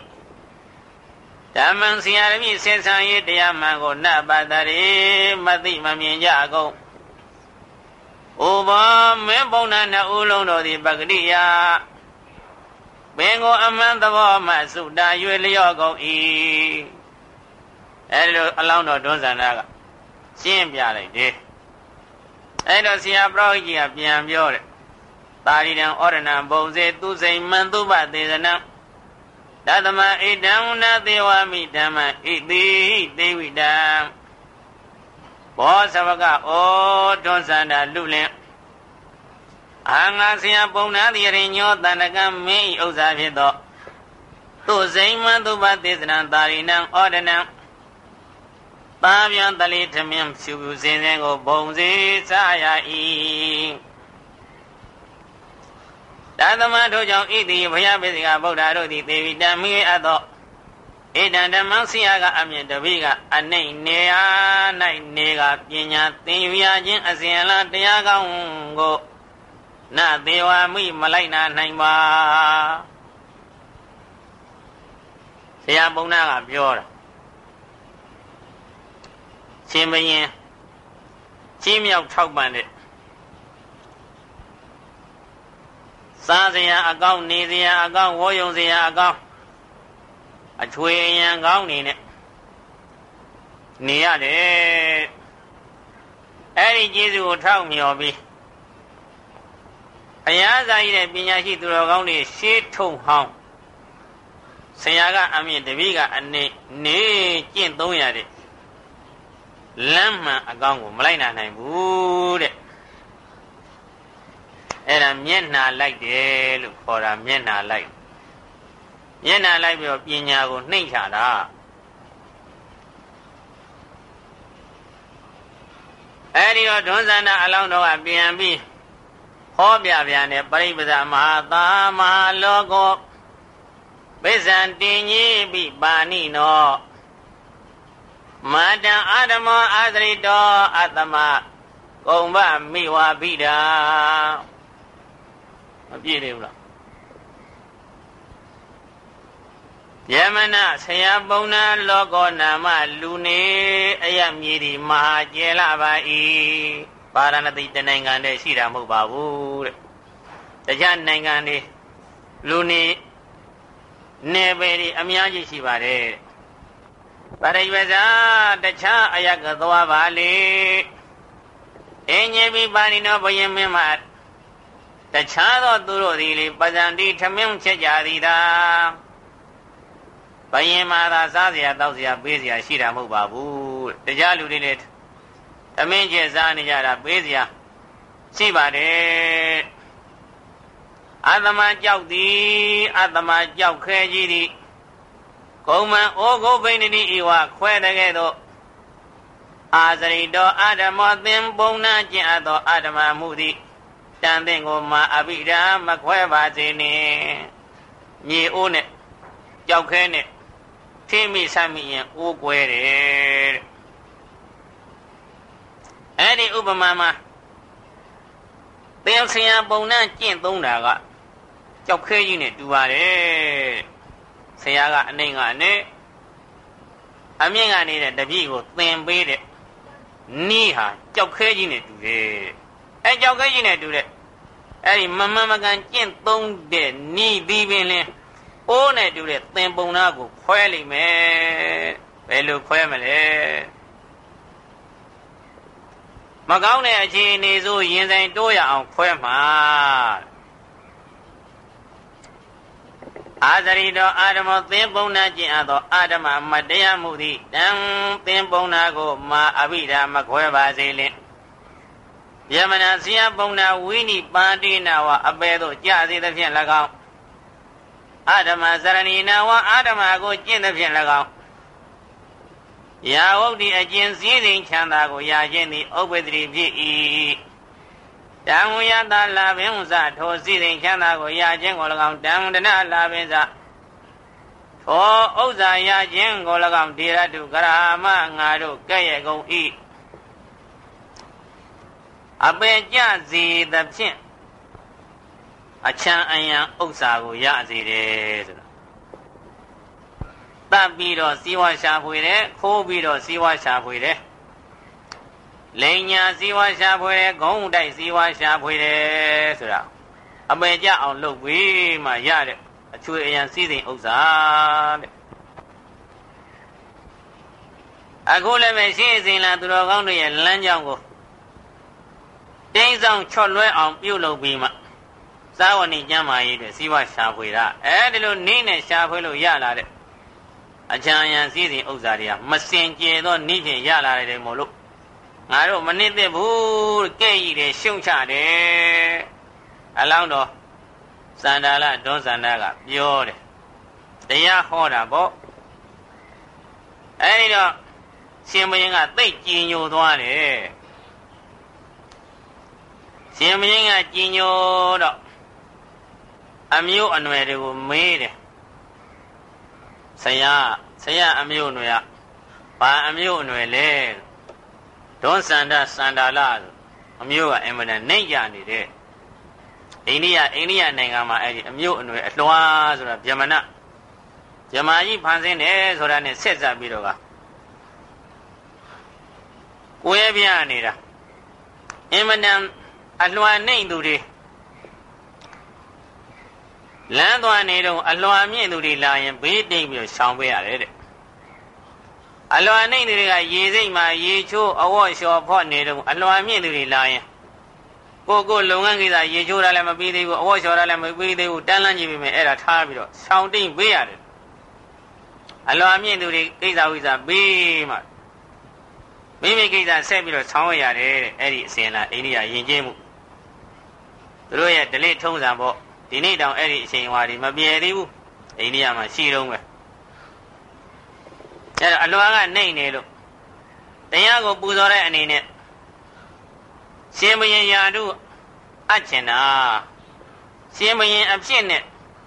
ဓမ္မံဆရာရမည်စေဆံရေးတရားမှန်ကိုနတ်ပါတရေမသိမမြင်ကြကုန်။ ဥပမင်းပုံနာနှစ်ဦးလုံးတို့သည်ပဂရိယပင်ကိုအမှန်သဘောမှစုတာ၍လျော့ကုန်၏။အဲဒီလိုအလောင်းတော်တွန်းဆန္ဒကရှင်းပြလိုက်တယ်။အဲဒီတော့ဆရာပရောဟိကြီးကပြန်ပြောတယ်။တာရိတံဩရဏံဘုံစေသူစိန်မန္တုပသေသနံတသမဣဒံနသေဝမိဓမ္မဣတိသေဝိတံ ဘောဇဝကဩတွန်းစန္ဒလူလင်အာငါဆရာပုံနာတိရင်ညောတန္တကမင်းဤဥစ္စာဖြစ်သောသူစိမ္မသုဘသေသနံတာရိနံဩဒနံပါပြန်တလိထမင်းဖြူဖြူစင်စင်ကိုဘုံစီစားရ၏တသမတို့ကြောင့်ဣတိဘုရားပိစိကဗုဒ္ဓတို့သည်သေဝိတံမိအပ်သော ဣဒံဓမ္မဆရာကအမြင်တပိကအနှိမ့်နေရာ၌နေကပညာသင်ယူရခြင်းအစဉ်အလာတရားကောင်းကိုနသေဝမိမလိုက်နာနိုင်ပါဆရာပုံနာကပြောတာရှင်ဘရင်ကြီးမြောက်ထောက်ပံ့တဲ့စားစရာအကောင့်နေစရာအကောင့်ဝေါ်ယုံစရာအကောင့် အချွေရန်ကောင်းနေနဲ့နေရတယ်အဲ့ဒီကျေးဇူးကိုထောက်မြော်ပြီးအရာစာကြီးတဲ့ပညာရှိသူတော်ကောင်းတွေရှေးထုံဟောင်းဆရာကအမြင့်တပည့်ကအနေနေကျင့်300တဲ့လမ်းမှန်အကောင်းကိုမလိုက်နိုင်ဘူးတဲ့အဲ့ဒါမျက်နှာလိုက်တယ်လို့ခေါ်တာမျက်နှာလိုက် မျက်နှာလိုက်ပြီးတော့ပညာကိုနှိမ့်ချတာအဲ့ဒီတော့ဒွန်းဇန္တာအလောင်းတော်ကပြန်ပြီးဟောပြပြန်တဲ့ပရိပဇာမဟာသာမဟာလောကောပိဇံတင်ကြီးပိပါဏိနောမတံအာဓမောအာသရိတောအတ္တမကုံဗမိဝဗိဒာမပြည့်သေးဘူးလား ယမနဆရာပုံနာလောကောနာမလူနေအယမြည်ဒီမဟာကျဲလာပါ၏ပါရဏတိတနိုင်ငံတည်းရှိတာမဟုတ်ပါဘူးတဲ့တရားနိုင်ငံတွေလူနေနေပေဒီအများကြီးရှိပါတယ်ပရိဝဇာတခြားအယကသွားပါလေအင်းကြီးပြီးပါဏိနောဘယင်မင်းမှာတခြားသောသူတို့သည်လေပဇံတိထမင်းချက်ကြသည်သာ ဘယင်မှာသာစားเสียတောက်เสียပေးเสียရှိတာမဟုတ်ပါဘူးတရားလူတွေလည်းထမင်းချက်စားနေကြတာပေးเสียရှိပါတယ်အတမကြောက်သည်အတမကြောက်ခဲကြီးသည်ကုံမံဩဂုဘိဏတိဤဝခွဲတဲ့ကဲ့သို့အာဇရိတောအာဓမောသင်ပုံနာကျင့်အပ်သောအာဓမမှုသည်တန်သင်ကိုမာအဘိဓာမခွဲပါစေနှင့်မြေအိုးနဲ့ကြောက်ခဲနဲ့ ထိမိဆမ်းမိရင်အိုးကွဲတယ်အဲ့ဒီဥပမာမှာသင်ဆရာပုံနှံကျင့်သုံးတာကကြောက်ခဲကြီးနဲ့တူပါတယ်ဆရာကအနှိမ်ကအနဲ့အမြင့်ကနေတဲ့တပည့်ကိုသင်ပေးတဲ့နီးဟာကြောက်ခဲကြီးနဲ့တူတယ်အဲကြောက်ခဲကြီးနဲ့တူတဲ့အဲ့ဒီမမမကန်ကျင့်သုံးတဲ့နီးပြီးပင်လ င်းအိုးနဲ့တူတဲ့သင်ပုံနာကိုခွဲလိမ့်မယ်ဘယ်လိုခွဲမလဲမကောင်းတဲ့အခြေအနေဆိုရင်ဆိုင်တိုးရအောင်ခွဲမှာအာသရိတောအာဓမောသင်ပုံနာကျင့်အပ်သောအာဓမမတရားမှုသည်တံသင်ပုံနာကိုမာအဘိဓာမခွဲပါစေလင်ယမနာဇိယပုံနာဝိနိပါတိနာဝအပေသို့ကြစေသဖြင့်၎င်း အာဓမစရဏီနာဝအာဓမကိုကျင့်သဖြင့်၎င်းယာဝုတ်ဒီအကျင့်စည်းစိမ်ချမ်းသာကိုရခြင်းသည်ဥပ္ပဒတိဖြစ်၏တံဝယတလာပင်ဥစထိုစည်းစိမ်ချမ်းသာကိုရခြင်းကို၎င်းတံဒနလာပင်စထိုဥစ္စာရခြင်းကို၎င်းဒေရတုကရာမငါတို့ကဲ့ရဲ့ကုန်၏အပေကြစေသဖြင့် အချမ်းအယံဥစ္စာကိုရစေတယ်ဆိုတာတတ်ပြီးတော့စီဝါရှာဖွေတယ်ခိုးပြီးတော့စီဝါရှာဖွေတယ်လိန်ညာစီဝါရှာဖွေတယ်ဂုံးတိုက်စီဝါရှာဖွေတယ်ဆိုတာအပေကြအောင်လုပ်ပြီးမှရတဲ့အချွေအယံစည်းစိမ်ဥစ္စာတဲ့အခုလည်းပဲရှင်းစင်လာသူတော်ကောင်းတို့ရဲ့လမ်းကြောင်းကိုတင်းဆောင်ချော့လွဲအောင်ပြုလုပ်ပြီးမှ သာဝဏိကျမ်းမာရေးတွေစီးပွားရှာဖွေတာအဲဒီလိုနည်းနဲ့ရှာဖွေလို့ရလာတဲ့အချမ်းယံစည်းစိမ်ဥစ္စာတွေကမစင်ကြယ်သောနည်းဖြင့်ရလာတယ်မို့လို့ငါတို့မနစ်သက်ဘူးကဲ့ရည်တယ်ရှုံချတယ်အလောင်းတော်စန္ဒာလဒွန်းစန္ဒာကပြောတယ်တရားဟောတာပေါ့အဲဒီတော့ရှင်မင်းကသိတ်ကြည်ညိုသွားတယ်ရှင်မင်းကကြည်ညိုတော့ အမျိုးအနွယ်တွေကိုမေးတယ်ဆရာဆရာအမျိုးအနွယ်ကဘာအမျိုးအနွယ်လဲဒွန်းစန္ဒစန္ဒာလအမျိုးကအင်မတန်နှိမ့်ကြနေတဲ့အိန္ဒိယအိန္ဒိယနိုင်ငံမှာအဲ့ဒီအမျိုးအနွယ်အလွှားဆိုတာဗြဟ္မဏဗြဟ္မာကြီးဖန်ဆင်းတယ်ဆိုတာနဲ့ဆက်စပ်ပြီးတော့ကကိုယ်ရပြနေတာအင်မတန်အလွှာနှိမ့်သူတွေ လမ်းသွားနေတော့အလွှာမြင့်သူတွေလာရင်ဘေးတိတ်ပြီးတော့ရှောင်ပေးရတယ်တဲ့အလွှာနှိမ့်သူတွေကရေစိတ်မှာရေချိုးအဝတ်လျှော်ဖော့နေတော့အလွှာမြင့်သူတွေလာရင်ကိုကိုလုပ်ငန်းကိစ္စရေချိုးတာလည်းမပြီးသေးဘူးအဝတ်လျှော်တာလည်းမပြီးသေးဘူးတန်းလန်းကြည့်ပြီးမြဲအဲ့ဒါထားပြီးတော့ရှောင်တိတ်ပေးရတယ်အလွှာမြင့်သူတွေကိစ္စဝိစ္စပြီးမှမိမိကိစ္စဆက်ပြီးတော့ဆောင်းရတယ်တဲ့အဲ့ဒီအစဉ်လာအိန္ဒိယယဉ်ကျေးမှုသူတို့ရဲ့ဒလိထုံးစံပေါ့ ဒီနေ့တောင်အဲ့ဒီအချိန်ဟွာဒီမပြေသေးဘူးအိန္ဒိယမှာရှိတော့ပဲအဲ့တော့အလွားကနေနေလို့တရားကိုပူဇော်တဲ့အနေနဲ့ရှင်ဘရင်ယာတို့အပ်ချင်တာရှင်ဘရင်အဖြစ်နဲ့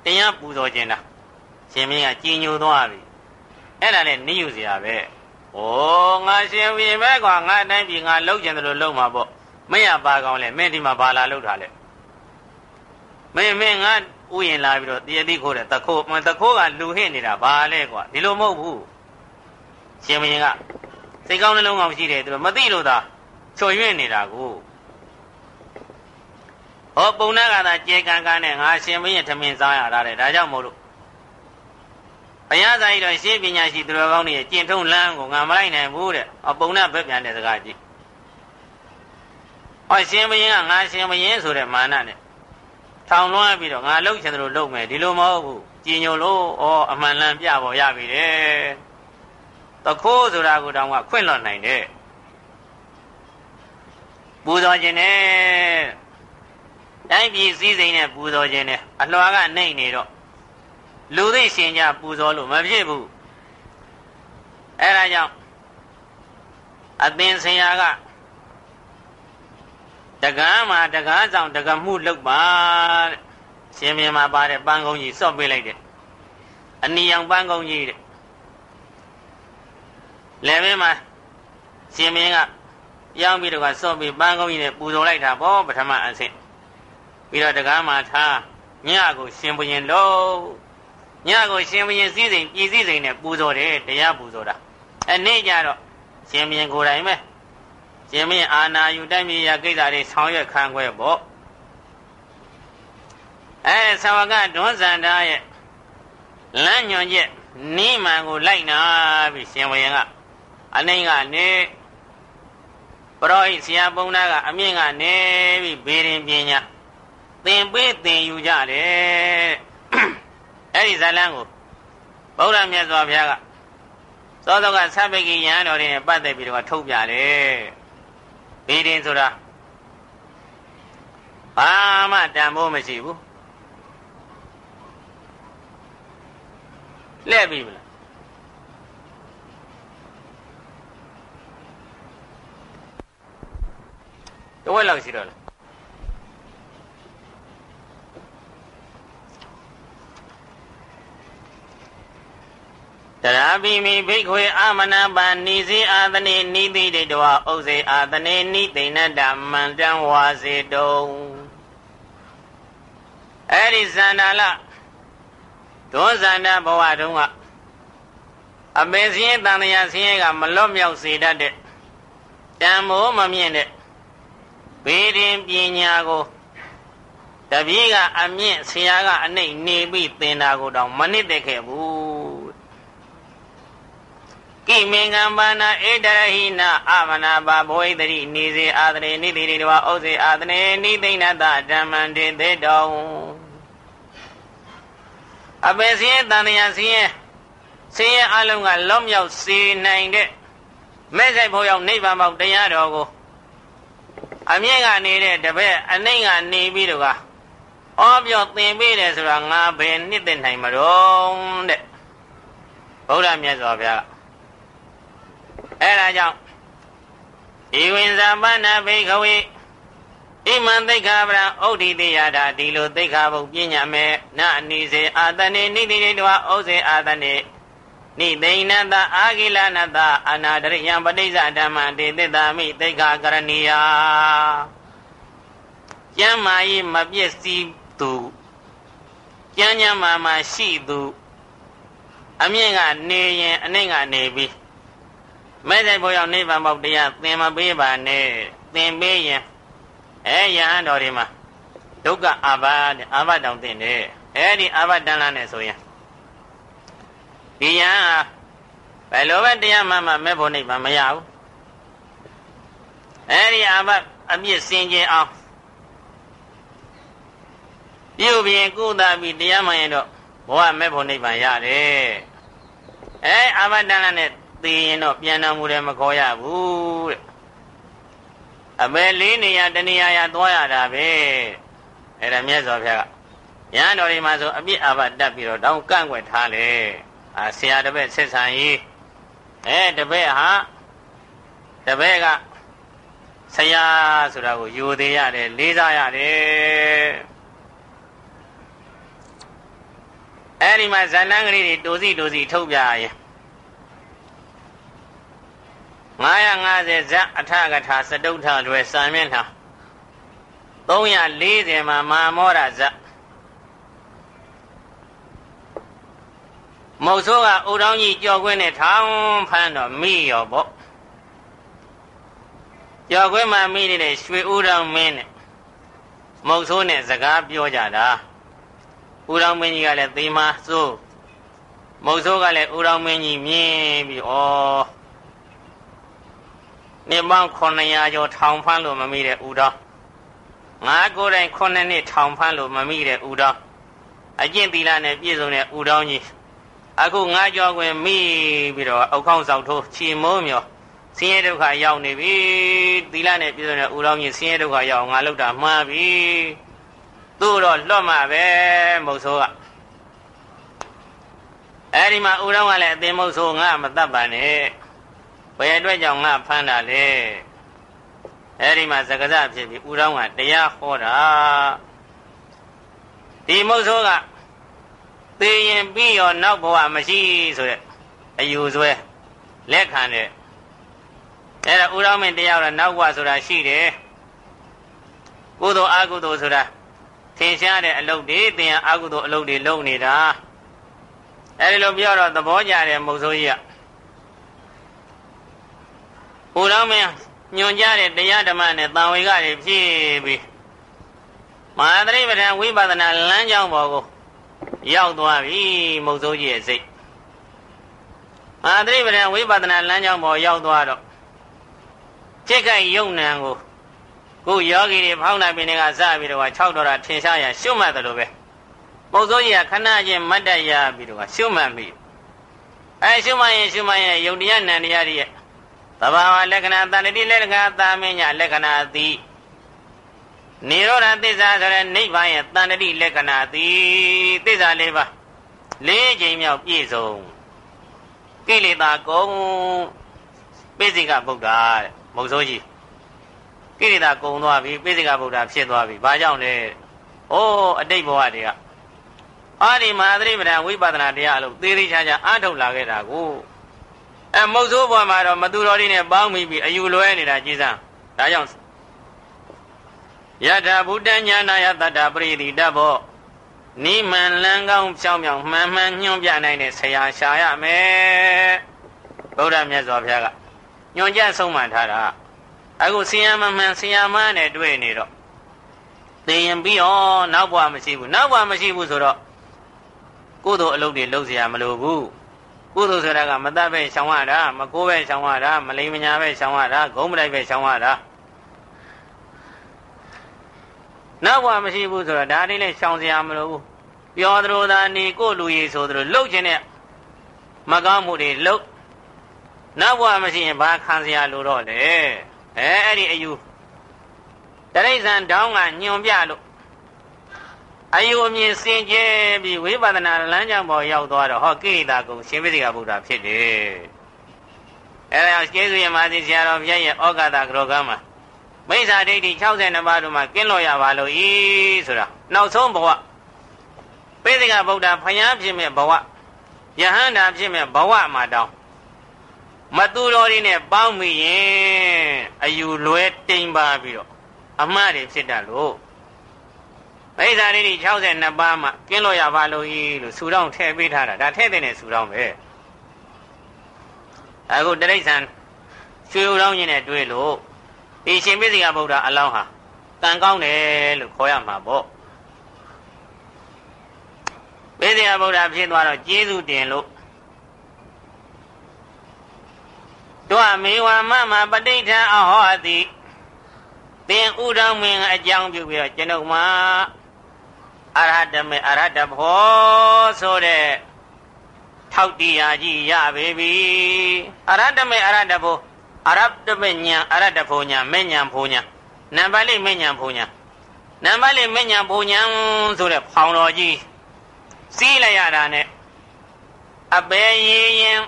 တရားပူဇော်ခြင်းတာရှင်ဘရင်ကကြည်ညိုသွားပြီအဲ့ဒါနဲ့နိယူစရာပဲဩငါရှင်ဘရင်ပဲကွာငါအတိုင်းပြည်ငါလှုပ်ကျင်တယ်လို့လှုပ်မှာပေါ့မရပါကောင်းလဲမင်းဒီမှာဘာလာလှုပ်တာလဲ မင်းမင်းငါဥယျင်လာပြီးတော့တရတိခိုးတယ်တခိုးမတခိုးကလူဟစ်နေတာဘာလဲကွာဒီလိုမဟုတ်ဘူးရှင်ဘရင်ကစိတ်ကောင်းနှလုံးကောင်းရှိတယ်သူတို့မသိလို့သာချွေရွံ့နေတာကိုဟောပုံနာကသာကြေကံကန်းနဲ့ငါရှင်ဘရင်ထမင်းစားရတာတဲ့ဒါကြောင့်မို့လို့ဘုရားစာကြီးတော့ရှင်းပညာရှိသူတော်ကောင်းတွေကျင့်ထုံးလမ်းကိုငါမလိုက်နိုင်ဘူးတဲ့အပုံနာဘက်ပြန်တဲ့စကားကြည့်ဟောရှင်ဘရင်ကငါရှင်ဘရင်ဆိုတဲ့မာနနဲ့ ထောင်လွှမ်းပြီးတော့ငါလှုပ်ချင်တယ်လို့လှုပ်မယ်ဒီလိုမဟုတ်ဘူးကြည်ညိုလို့ဩအမှန်လန်းပြပေါ်ရပြီတဲ့တခိုးဆိုတာကိုတောင်ကခွင့်လွှတ်နိုင်တယ်ပူဇော်ခြင်းနဲ့တိုင်းပြည်စည်းစိမ်နဲ့ပူဇော်ခြင်းနဲ့အလွှာကနှိမ့်နေတော့လူသိရှင်ကြပူဇော်လို့မဖြစ်ဘူးအဲဒါကြောင့်အသင်ဆရာက တကန်းမှာတကားဆောင်တကမှုလုပ်ပါတဲ့ရှင်မြင်မှာပါတဲ့ပန်းကုန်းကြီးစော့ပေးလိုက်တယ်အနီရောင်ပန်းကုန်းကြီးတဲ့လည်းမင်းမှာရှင်မြင်ကရောင်းပြီးတော့စော့ပြီးပန်းကုန်းကြီးနဲ့ပူဇော်လိုက်တာပေါ့ပထမအဆင့်ပြီးတော့တကားမှာထားညကိုရှင်ဘုရင်လို့ညကိုရှင်ဘုရင်စည်းစိမ်ပြည်စည်းစိမ်နဲ့ပူဇော်တယ်တရားပူဇော်တာအဲနေ့ကျတော့ရှင်ဘုရင်ကိုယ်တိုင်ပဲ ရှင်မင်းအာနာယူတိုက်မြေရကိစ္စတွေဆောင်ရွက်ခံခွဲပေါ့အဲသဝကဒွန်းဇန္တာရဲ့လမ်းညွန်ချက်နိမန်ကိုလိုက်နာပြီးရှင်ဝရင်ကအနိုင်ကနေပရောဟိဆရာပုံနာကအမြင့်ကနေပြီးဘေရင်ပညာသင်ပေးသင်ယူကြတယ်အဲ့ဒီဇလန်းကိုဗုဒ္ဓမြတ်စွာဘုရားကသောသောကသဗ္ဗကိယံတော်တွေနဲ့ပတ်သက်ပြီးတော့ထုတ်ပြတယ် ဘေးဒင်ဆိုတာဘာမှတန်ဖိုးမရှိဘူးလဲ့ပြီမလားတဝက်လောက်ရှိတော့လား တရာပိမိဘိခွေအာမနာပါနိစီအာသနေနိတိတေတဝဥစ္စေအာသနေနိသိဏတမန္တံဝါစေတုံအဲ့ဒီဇန္နာလဒွန်ဇန္နာဘဝတုန်းကအပင်စင်းတန်တရာစင်းကမလွတ်မြောက်စေတတ်တဲ့တန်မိုးမမြင့်တဲ့ဘေးရင်ပညာကိုတပည့်ကအမြင့်ဆရာကအနှိမ့်နေပြီးသင်တာကိုတောင်မနစ်သက်ခဲ့ဘူး ကိမင်္ဂံပါဏဧတရဟိနအမနာပါဘောဣတရိနေစေအာတရေနိတိရိတဝဥစ္စေအာတနေနိသိဏတဓမ္မံတေသေတောအပေစင်းတန်တရားစင်းစင်းရဲ့အလုံးကလွတ်မြောက်စေနိုင်တဲ့မဲ့ဆိုင်ဖို့ရောက်နိဗ္ဗာန်ပေါက်တရားတော်ကိုအမြင့်ကနေတဲ့တပည့်အနှိမ့်ကနေပြီးတော့ကအောပြောသင်ပေးတယ်ဆိုတာငါဘယ်နှစ်သိနိုင်မလို့တဲ့ဘုရားမြတ်စွာဘုရား အဲ့ဒါကြောင့်ဤဝင်ဇာပဏဘိခဝေဣမံသိက္ခာပရံဩဒိတိယတာဒီလိုသိက္ခာဘုပညာမေနအနိစေအာတနေနိတိတေတဝဩစေအာတနေနိသိဏတအာဂိလနတအနာတရိယံပဋိစ္စဓမ္မတေသစ္တာမိသိက္ခာကရဏီယာကျမ်းမာရေးမပြည့်စည်သူကျမ်းကျမ်းမာမာရှိသူအမြင့်ကနေရင်အနှိမ့်ကနေပြီး မဲ့တဲ့ဘုရားနိဗ္ဗာန်ပေါက်တရားသင်မပေးပါနဲ့သင်ပေးရင်အဲယဟန်တော်ဒီမှာဒုက္ခအာဘတဲ့အာဘတောင်တင်တယ်အဲဒီအာဘတန်လာနဲ့ဆိုရင်ဒီယဟန်ဟာဘယ်လိုပဲတရားမှမမဲ့ဖို့နိဗ္ဗာန်မရဘူးအဲဒီအာဘအပြစ်စင်ကြင်အောင်ပြုပြင်ကုသပြီးတရားမှန်ရင်တော့ဘဝမဲ့ဖို့နိဗ္ဗာန်ရတယ်အဲအာဘတန်လာနဲ့ သသေရင်တော့ပြန်တော်မူတယ်မခေါ်ရဘူးတဲ့အဘယ်လေးနေရတနေရာရသွားရတာပဲအဲ့ဒါမြတ်စွာဘုရားကရဟန်းတော်ဒီမှာဆိုအပြစ်အာဘတက်ပြီးတော့တောင်းကန့်ွက်ထားလေအာဆရာတပည့်ဆက်ဆံရေးအဲတပည့်ဟာတပည့်ကဆရာဆိုတာကိုယူသေးရတယ်လေးစားရတယ်အဲ့ဒီမှာဇန္နန်းကလေးတွေတိုစီတိုစီထုတ်ပြရင် 950ဇက်အထကထာစတုထလွယ်စာမျက်နှာ340မှာမာမောရဇက်မုတ်ဆိုးကအိုတောင်းကြီးကြော်ခွင်းနဲ့ထောင်းဖမ်းတော့မိရောပေါ့ကြော်ခွင်းမှာမိနေတဲ့ရွှေဥတောင်းမင်းနဲ့မုတ်ဆိုးနဲ့စကားပြောကြတာဥတောင်းမင်းကြီးကလည်းသေမစိုးမုတ်ဆိုးကလည်းဥတောင်းမင်းကြီးမြင်ပြီးဩ နှစ်ပေါင်း900ကျော်ထောင်ဖမ်းလို့မမိတဲ့ဥတော်ငါကိုယ်တိုင်9နှစ်ထောင်ဖမ်းလို့မမိတဲ့ဥတော်အကျင့်သီလနဲ့ပြည့်စုံတဲ့ဥတော်ကြီးအခုငါကြောခွင်မိပြီးတော့အောက်ခေါင်းဆောက်ထိုးချီမိုးမြော်ဆင်းရဲဒုက္ခရောက်နေပြီသီလနဲ့ပြည့်စုံတဲ့ဥတော်ကြီးဆင်းရဲဒုက္ခရောက်ငါလောက်တာမှားပြီသူ့တော့လွတ်မှာပဲမဟုတ်ဆိုးကအဲ့ဒီမှာဥတော်ကလည်းအသင်မဟုတ်ဆိုးငါမတတ်ပါနဲ့ ဘယ်အတွက်ကြောင့်ငါဖမ်းတာလဲအဲ့ဒီမှာသက္ကစဖြစ်ပြီးဦးတော်ကတရားဟောတာဒီမုတ်ဆိုးကသေရင်ပြီးရောနောက်ဘဝမရှိဆိုတဲ့အယူဆွဲလက်ခံတဲ့အဲ့ဒါဦးတော်မင်းတရားတော့နောက်ဘဝဆိုတာရှိတယ်ကုသိုလ်အကုသိုလ်ဆိုတာသင်ရှားတဲ့အလုပ်တွေသင်အကုသိုလ်အလုပ်တွေလုပ်နေတာအဲ့ဒီလိုပြောတော့သဘောကျတဲ့မုတ်ဆိုးကြီးက ဟိုတော့မင်းညွန်ကြတဲ့တရားဓမ္မနဲ့တန်ဝေကတွေဖြည့်ပြီးမဟာသရိပဋ္ဌာန်ဝိပဿနာလမ်းကြောင်းပေါ်ကိုရောက်သွားပြီမုတ်ဆိုးကြီးရဲ့စိတ်မဟာသရိပဋ္ဌာန်ဝိပဿနာလမ်းကြောင်းပေါ်ရောက်သွားတော့စိတ်ကယုံနံကိုကိုယောဂီတွေဖောင်းနိုင်ပင်တွေကစပြီးတော့6တော်တာထင်ရှားရရှုမှတ်တယ်လို့ပဲမုတ်ဆိုးကြီးကခဏချင်းမတ်တရပြီးတော့ရှုမှတ်ပြီအဲရှုမှတ်ရင်ရှုမှတ်ရင်ယုံတရားနံတရားတွေရဲ့ သဘာဝလက္ခဏာတဏ္ဍတိလက္ခဏာသာမညလက္ခဏာသည်နိရောဓသစ္စာဆိုတဲ့နိဗ္ဗာန်ရဲ့တဏ္ဍတိလက္ခဏာသည်သစ္စာလေးပါလေးချိန်မြောက်ပြည့်စုံကိလေသာကုန်ပိစိကဗုဒ္ဓတဲ့မုတ်ဆိုးကြီးကိလေသာကုန်သွားပြီပိစိကဗုဒ္ဓဖြစ်သွားပြီဘာကြောင့်လဲဩအတိတ်ဘဝတွေကအာဒီမဟာသရိပဒံဝိပဿနာတရားလို့သေသေးချာချာအားထုတ်လာခဲ့တာကို အဲမုတ်ဆိုးဘွားမှာတော့မသူတော်လေးနဲ့ပေါင်းပြီးအယူလွဲနေတာကြည်စမ်းဒါကြောင့်ယထာဘုဒ္ဓညာနာယတတ္တပရိတိတဘောနိမန်လန်းကောင်းဖြောင်းဖြောင်းမှန်မှန်ညွှန်ပြနိုင်တဲ့ဆရာရှာရမယ်ဗုဒ္ဓမြတ်စွာဘုရားကညွှန်ကြားဆုံးမထားတာအခုဆရာမမှန်ဆရာမနဲ့တွေ့နေတော့သိရင်ပြီးရောနောက်ဘဝမရှိဘူးနောက်ဘဝမရှိဘူးဆိုတော့ကိုယ်တို့အလုပ်တွေလုပ်เสียမလိုဘူး ကုသိုလ်ဆိုတာကမတတ်ပဲရှောင်ရတာမကိုးပဲရှောင်ရတာမလိမ်မညာပဲရှောင်ရတာဂုံးမလိုက်ပဲရှောင်ရတာနောက်ဘဝမရှိဘူးဆိုတော့ဒါလေးလည်းရှောင်စရာမလိုဘူးပြောသလိုသာနေကိုလူရည်ဆိုသလိုလှုပ်ခြင်းနဲ့မကောင်းမှုတွေလှုပ်နောက်ဘဝမရှိရင်ဘာခံစရာလိုတော့လဲအဲအဲ့ဒီအယူတရိษံတောင်းကညွန်ပြလို့ အယုအမြင်စင်ကြဲပြီးဝိပဿနာလမ်းကြောင်းပေါ်ရောက်သွားတော့ဟောကိရိတာကုံရှင်ပိစိကဗုဒ္ဓဖြစ်တယ်အဲဒါကျေးဇူးရမသိဆရာတော်ဘုရားရဲ့ဩဃာတကရောကမ်းမှာမိစ္ဆာဒိဋ္ဌိ62ပါးတို့မှာကင်းလို့ရပါလို့ဤဆိုတာနောက်ဆုံးဘဝပိစိကဗုဒ္ဓဖယားဖြစ်မဲ့ဘဝယဟန္တာဖြစ်မဲ့ဘဝမှာတောင်းမတူတော်တွေနဲ့ပေါင်းမိရင်အယူလွဲတိမ်ပါပြီးတော့အမှားတွေဖြစ်တတ်လို့ မိစ္ဆာဒိဋ္ဌိ62ပါးမှကင်းလို့ရပါလို့ဤလို့ဆူတောင်းထည့်ပေးထားတာဒါထည့်တဲ့ဆူတောင်းပဲအခုတရိစ္ဆာန်ရွှေဦးတောင်းခြင်းနဲ့တွေ့လို့ဒီရှင်ပိစိကဗုဒ္ဓအလောင်းဟာကံကောင်းတယ်လို့ခေါ်ရမှာပေါ့ပိစိကဗုဒ္ဓဖြစ်သွားတော့ကျေးဇူးတင်လို့တို့အမေဝမမပဋိဋ္ဌာအဟောတိသင်ဥဒ္ဓမင်းအကြောင်းပြုပြီးတော့ကျွန်ုပ်မှာ အရဟတမေအရဟတဘောဆိုတဲ့ထောက်တရားကြီးရပေပြီအရတ္တမေအရတ္တဘောအရတ္တမေညာအရတ္တဖိုညာမေညာဖိုညာနံပါတ်လေးမေညာဖိုညာနံပါတ်လေးမေညာဖိုညာဆိုတဲ့ဖောင်တော်ကြီးစီးလိုက်ရတာနဲ့အပေရေးရင်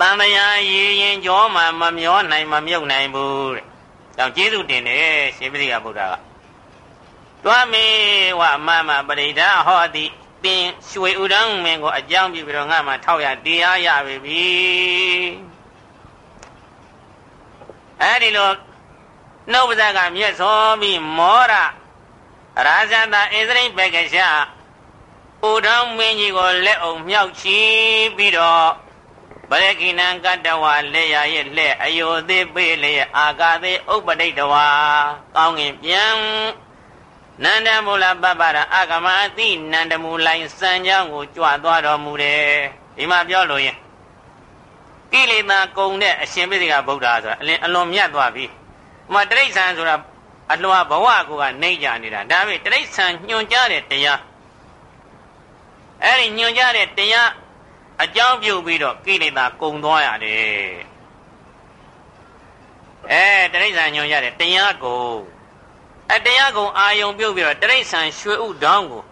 တန်တရားရေးရင်ကြောမှမမျောနိုင်မမြုပ်နိုင်ဘူးတဲ့။ကြောင့်ကျေးဇူးတင်တယ်ရှင်ပိဋကဗုဒ္ဓက။ တွားမေဝမမပရိဒါဟောတိပင်ရွှေဥဒန်းမင်းကိုအကြောင်းပြုပြီးတော့ငါမှထောက်ရတရားရပြီပြီ။အဲဒီလိုနှုတ်ပါဇက်ကမြတ်စောပြီးမောရရာဇန္တာဣသရိဘက်ကရှာဥဒန်းမင်းကြီးကိုလက်အုံမြောက်ချီပြီးတော့ပရကိဏံကတ္တဝလက်ရရဲ့လက်အယောသေးပေးလျက်အာကာသေးဥပ္ပဒိတဝါကောင်းငင်ပြန် နန္ဒမူလပပ္ပရအကမအတိနန္ဒမူလိုင်းစံကြောင်းကိုကြွသွားတော်မူတယ်ဒီမှာပြောလို့ရင်ကိလေသာကုံတဲ့အရှင်ပိဋကဗုဒ္ဓဆိုတာအလင်းအလွန်မြတ်သွားပြီ။ဟိုမှာတိဋ္ဌံဆိုတာအလွန်ဘဝကိုကနေကြနေတာဒါပေမဲ့တိဋ္ဌံညွန်ကြားတဲ့တရားအဲ့ဒီညွန်ကြားတဲ့တရားအကြောင်းပြုပြီးတော့ကိလေသာကုံသွားရတယ်အဲတရိစ္ဆာန်ညွန်ရတယ်တရားကုံ အတရားကုံအာယုံပြုတ်ပြီးတော့တရိစ္ဆာန်ရွှေဥတောင်းကို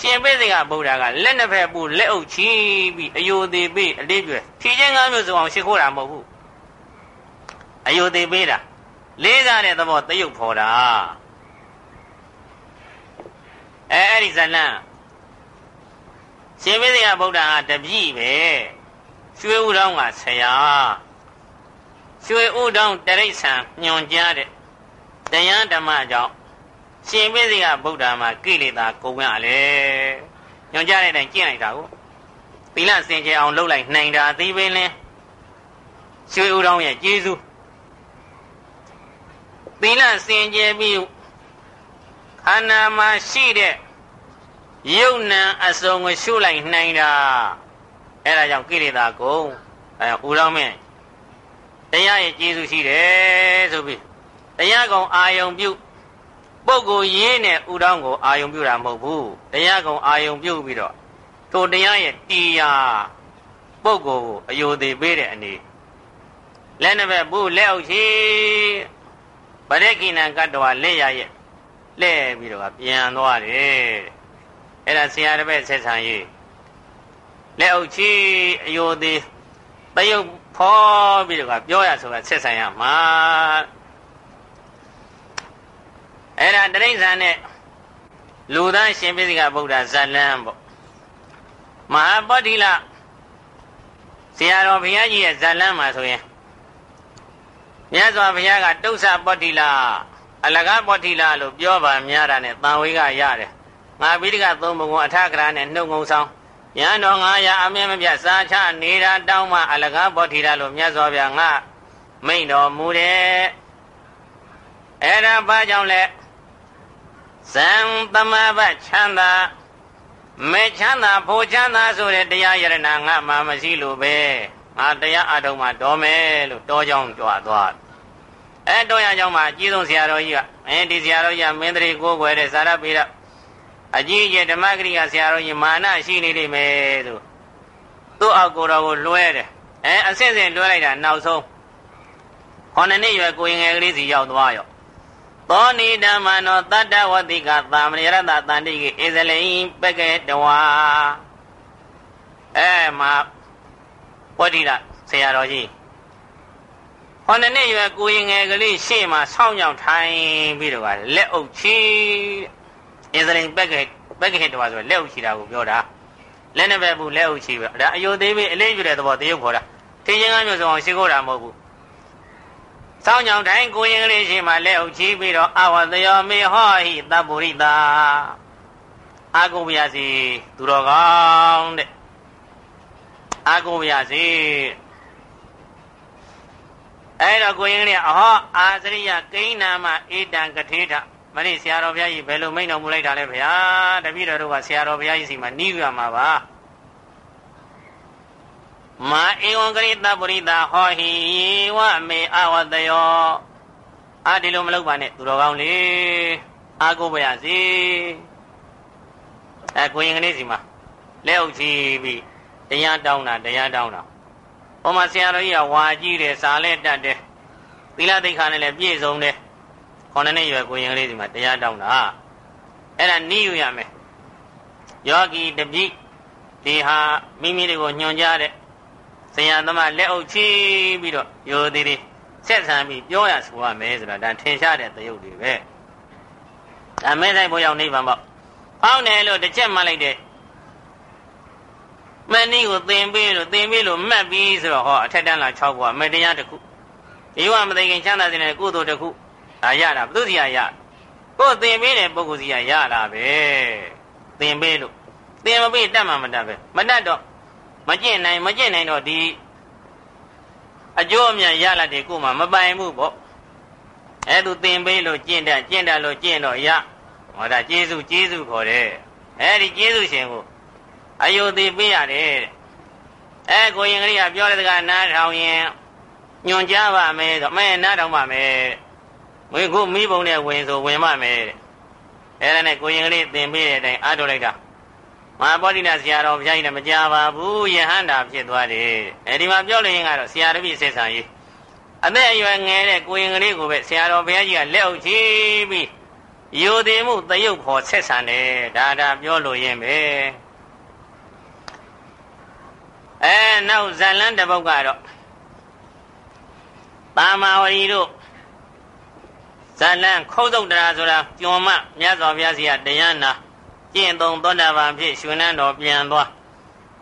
ရှင်ပိစိကဗုဒ္ဓကလက်နှစ်ဖက်ပူလက်အုပ်ချီပြီးအယိုသေးပေးအလေးကျွဲဖြည့်ချင်းငါးမျိုးစုံအောင်ရှ िख ိုးတာမဟုတ်ဘူးအယိုသေးပေးတာလေးစားတဲ့သဘောတယုတ်ဖော်တာအဲအဲ့ဒီဇလန်းရှင်မေဇယဗုဒ္ဓဟာတပြည့်ပဲရွှေဥတောင်းကဆရာရွှေဥတောင်းတရိษံညွန်ကြားတဲ့ တရားဓမ္မကြောင့်ရှင်မေဇယဗုဒ္ဓမှာကိလေသာကုန်ရလေညွန်ကြားတဲ့အတိုင်းကျင့်လိုက်တာကိုသီလစင်ကြယ်အောင်လုပ်လိုက်နိုင်တာသိပင်လင်းရွှေဥတောင်းရဲ့ကျေးဇူးသီလစင်ကြယ်ပြီးခန္ဓာမှာရှိတဲ့ယုံနံအစုံကိုရှုလိုက်နိုင်တာအဲဒါကြောင့်ကိလေသာကုန်အဲဥတော်မင်းတရားရဲ့ကျေးဇူးရှိတယ်ဆိုပြီး တရားကောင်အာယုံပြုပုဂ္ဂိုလ်ရေးနဲ့ဥတော်ကိုအာယုံပြုတာမဟုတ်ဘူးတရားကောင်အာယုံပြုပြီးတော့ထိုတရားရဲ့တရားပုဂ္ဂိုလ်ကိုအယိုသေးပေးတဲ့အနေလက်နှစ်ဘက်ဘူးလက်အုပ်ရှိပရိကိဏကတ္တဝလက်ရရဲ့လဲပြီးတော့ပြန်သွားတယ်အဲ့ဒါဆရာတစ်ပည့်ဆက်ဆံရေးလက်အုပ်ချီအယိုသေးတယုတ်ဖောပြီးတော့ပြောရဆိုတာဆက်ဆံရမှာ အဲ့ဒါတရိစ္ဆာန်နဲ့လူသားရှင်ပိစိကဗုဒ္ဓဇလန်းပေါ့မဟာပောဓိလဆရာတော်ဘုရားကြီးရဲ့ဇလန်းမှာဆိုရင်မြတ်စွာဘုရားကတုစ္ဆပောဓိလအလကားပောဓိလလို့ပြောပါများတာနဲ့တန်ဝေကရတယ်ငါပိဋကသုံးပုံကိုအထကရာနဲ့နှုတ်ငုံဆောင်ရန်တော်900အမြင်မပြတ်စာချနေတာတောင်းမှအလကားဘောဓိရလို့မြတ်စွာဘုရားငါမိန်တော်မူတယ်အဲ့ဒါဘာကြောင့်လဲ ဇံသမဘချမ်းသာမေချမ်းသာဖို့ချမ်းသာဆိုတဲ့တရားယရဏငါမှမရှိလို့ပဲငါတရားအထုံးမှတော်မယ်လို့တောကြောင်းကြွားသွားအဲတောရကြောင်းမှာအကြီးဆုံးဆရာတော်ကြီးကအဲဒီဆရာတော်ကြီးကမင်းတရီကိုးကွယ်တဲ့ဇာရပိရအကြီးအကျယ်ဓမ္မဂရိကဆရာတော်ကြီးမာနရှိနေလိမ့်မယ်ဆိုသူ့အောက်ကိုယ်တော်ကိုလွှဲတယ်အဲအစစ်စစ်လွှဲလိုက်တာနောက်ဆုံးခொနှစ်နှစ်ရွယ်ကိုရင်ငယ်ကလေးစီရောက်သွားရော သောနိဓမ္မနောတတ္တဝတိကသာမဏေရတတန္တိကေဣဇလိန်ပကေတဝါအဲမှာဝတိရဆရာတော်ကြီးခொနှစ်နှစ်ရွယ်ကိုရင်ငယ်ကလေးရှေ့မှာဆောင်းကြောင်ထိုင်ပြီးတော့လက်အုပ်ချီအစ္စလိန်ပက်ကပက်ကဟစ်တော်ဆိုလက်အုပ်ချီတာကိုပြောတာလက်နဲ့ပဲဘူးလက်အုပ်ချီပဲဒါအယုသေးပေးအလေးယူတဲ့သဘောတရုပ်ခေါ်တာထင်းချင်းကားမျိုးစုံအောင်ရှိခိုးတာမဟုတ်ဘူး စောင်းညောင်တိုင်းကိုရင်ကလေးရှိမှလက်အုပ်ချီပြီးတော့အဝတယောမေဟောဟိတပုရိတာအာကုပယစီသူတော်ကောင်းတဲ့အာကုပယစီအဲ့တော့ကိုရင်ကလေးအဟောအာစရိယကိန်းနာမဧတံကထေထမနေ့ဆရာတော်ဘုရားကြီးဘယ်လိုမိန့်တော်မူလိုက်တာလဲဗျာတပည့်တော်တို့ကဆရာတော်ဘုရားကြီးစီမှာနီးရမှာပါ မာဧဝံဂရိတပရိတာဟောဟိဝမေအဝတယောအာဒီလိုမလုပ်ပါနဲ့သူတော်ကောင်းလေအာကိုပါရစီအဲကိုရင်ကလေးစီမှာလက်အုပ်ချီပြီးတရားတောင်းတာတရားတောင်းတာဟောမှာဆရာတော်ကြီးကဝါကြီးတယ်စာလဲတတ်တယ်သီလသိက္ခာနဲ့လည်းပြည့်စုံတယ်ခေါင်းနဲ့ရွယ်ကိုရင်ကလေးဒီမှာတရားတောင်းတာအဲ့ဒါနီးယူရမယ်ယောဂီတပိဒီဟာမိမိတွေကိုညွှန်ကြားတဲ့ ဆရာသမားလက်အုပ်ချီးပြီးတော့ယောသေးသေးဆက်ဆံပြီးပြောရဆိုရမယ်ဆိုတာဒါထင်ရှားတဲ့သရုပ်တွေပဲဒါမဲဆိုင်ဘုရားနိဗ္ဗာန်ပေါ့ပေါင်းတယ်လို့တစ်ချက်မှလိုက်တဲ့မဏိကိုသင်ပေးလို့သင်ပေးလို့မှတ်ပြီးဆိုတော့ဟောအထက်တန်းလာ6ဘွားမေတရားတစ်ခုဒီဝမသိခင်ချမ်းသာတဲ့ကုသိုလ်တစ်ခုဒါရတာဘုသူစီရရကိုသင်ပေးတဲ့ပုဂ္ဂိုလ်စီရရတာပဲသင်ပေးလို့သင်မပေးတတ်မှမတတ်ပဲမတတ်တော့ မကျင့်နိုင်မကျင့်နိုင်တော့ဒီအကျိုးအမြတ်ရလာတဲ့ကိုမှမပိုင်ဘူးပေါ့အဲသူသင်ပေးလို့ကျင့်တတ်ကျင့်တတ်လို့ကျင့်တော့ရဟောဒါကျေးဇူးကျေးဇူးခေါ်တယ်အဲဒီကျေးဇူးရှင်ကိုအယုသိပေးရတယ်တဲ့အဲကိုရင်ကလေးကပြောတဲ့စကားနားထောင်ရင်ညွန်ကြပါမယ်ဆိုမဲနားထောင်ပါမယ်ငွေခုမိဘုံနဲ့ဝင်ဆိုဝင်ပါမယ်တဲ့အဲဒါနဲ့ကိုရင်ကလေးသင်ပေးတဲ့အတိုင်းအားထုတ်လိုက်တာ မဟာပောဓိနာဆရာတော်ဘုရားကြီးလည်းမကြပါဘူးယဟန္တာဖြစ်သွားတယ်အဲဒီမှာပြောလို့ရင်ကတော့ဆရာတပည့်ဆက်ဆံရေးအသက်အရွယ်ငယ်တဲ့ကိုရင်ကလေးကိုပဲဆရာတော်ဘုရားကြီးကလက်အုပ်ချီးပြီးယူသေးမှုတယုတ်ခေါ်ဆက်ဆံတယ်ဒါဒါပြောလို့ရင်ပဲအဲနောက်ဇလန်းတစ်ပုဒ်ကတော့တာမာဝရီတို့ဇလန်းခုတ်တုတ်တရာဆိုတာကျွံမမြတ်စွာဘုရားစီကတရားနာ ကျင့်သုံးသောတာပန်ဖြစ်ရှင်နန်းတော်ပြန်သွား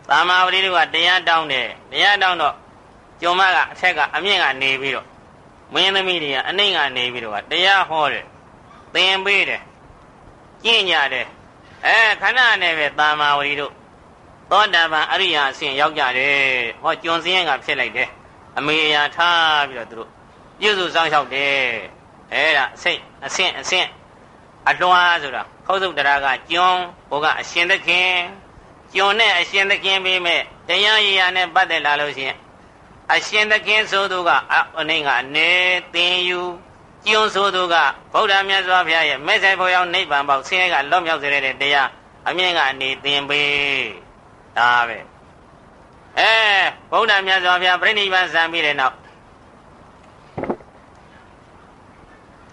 တာမာဝရီတို့ကတရားတောင်းတယ်တရားတောင်းတော့ကျွံမကအထက်ကအမြင့်ကနေပြီးတော့မင်းသမီးတွေကအနှိမ့်ကနေပြီးတော့တရားဟောတယ်သင်ပေးတယ်ကျင့်ကြတယ်အဲခဏနဲ့ပဲတာမာဝရီတို့သောတာပန်အရိယာအဆင့်ရောက်ကြတယ်ဟောကျွန်စင်းကဖြစ်လိုက်တယ်အမေရာထားပြီးတော့သူတို့ပြည့်စုံစောင့်ရှောက်တယ်အဲ့ဒါအစိတ်အဆင့်အဆင့်အလွှားဆိုတာ ခောက်စုတ်တရားကကျွန်ဟိုကအရှင်သခင်ကျွန်နဲ့အရှင်သခင်ပြီးမဲ့တရားရည်ရနဲ့ပတ်သက်လာလို့ရှိရင်အရှင်သခင်ဆိုသူကအနိမ့်ကနေသင်ယူကျွန်းဆိုသူကဗုဒ္ဓမြတ်စွာဘုရားရဲ့မဲ့ဆိုင်ဖို့ရောက်နိဗ္ဗာန်ပေါက်ဆင်းရဲကလွတ်မြောက်စေတဲ့တရားအမြင့်ကနေသင်ပေးဒါပဲအဲဗုဒ္ဓမြတ်စွာဘုရားပြိဋိဘံစံပြီးတဲ့နောက်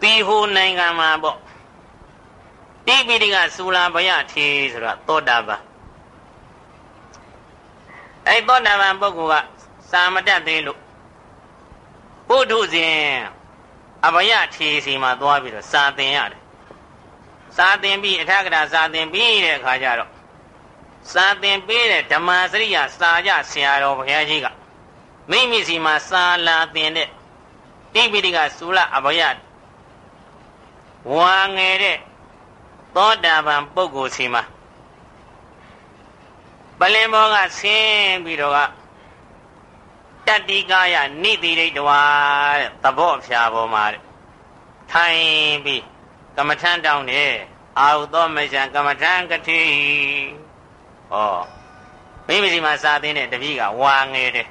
တီဟိုနိုင်ငံမှာပေါ့ တိပိဋကစူလာဘယထေဆိုတော့သောတာပန်အဲသောတာပန်ပုဂ္ဂိုလ်ကစာမတတ်သေးလို့ပုထုဇဉ်အဘယထေစီမှာသွားပြီးတော့စာသင်ရတယ်စာသင်ပြီးအထက်ကရာစာသင်ပြီးတဲ့အခါကျတော့စာသင်ပေးတဲ့ဓမ္မစရိယစာကြဆရာတော်ဘုရားကြီးကမိမိစီမှာစာလာသင်တဲ့တိပိဋကသုလအဘယဝါငယ်တဲ့ သောတာပန်ပုဂ္ဂိုလ်စီမှာပလင်ဘောကဆင်းပြီးတော့ကတတိကာယနိတိရိတဝါတဲ့သဘောဖြာပေါ်မှာထိုင်ပြီးကမ္မထမ်းတောင်းတယ်အာဟုသောမရှံကမ္မထမ်းကတိဩမိမိစီမှာစာသင်တဲ့တပည့်ကဝါငယ်တယ်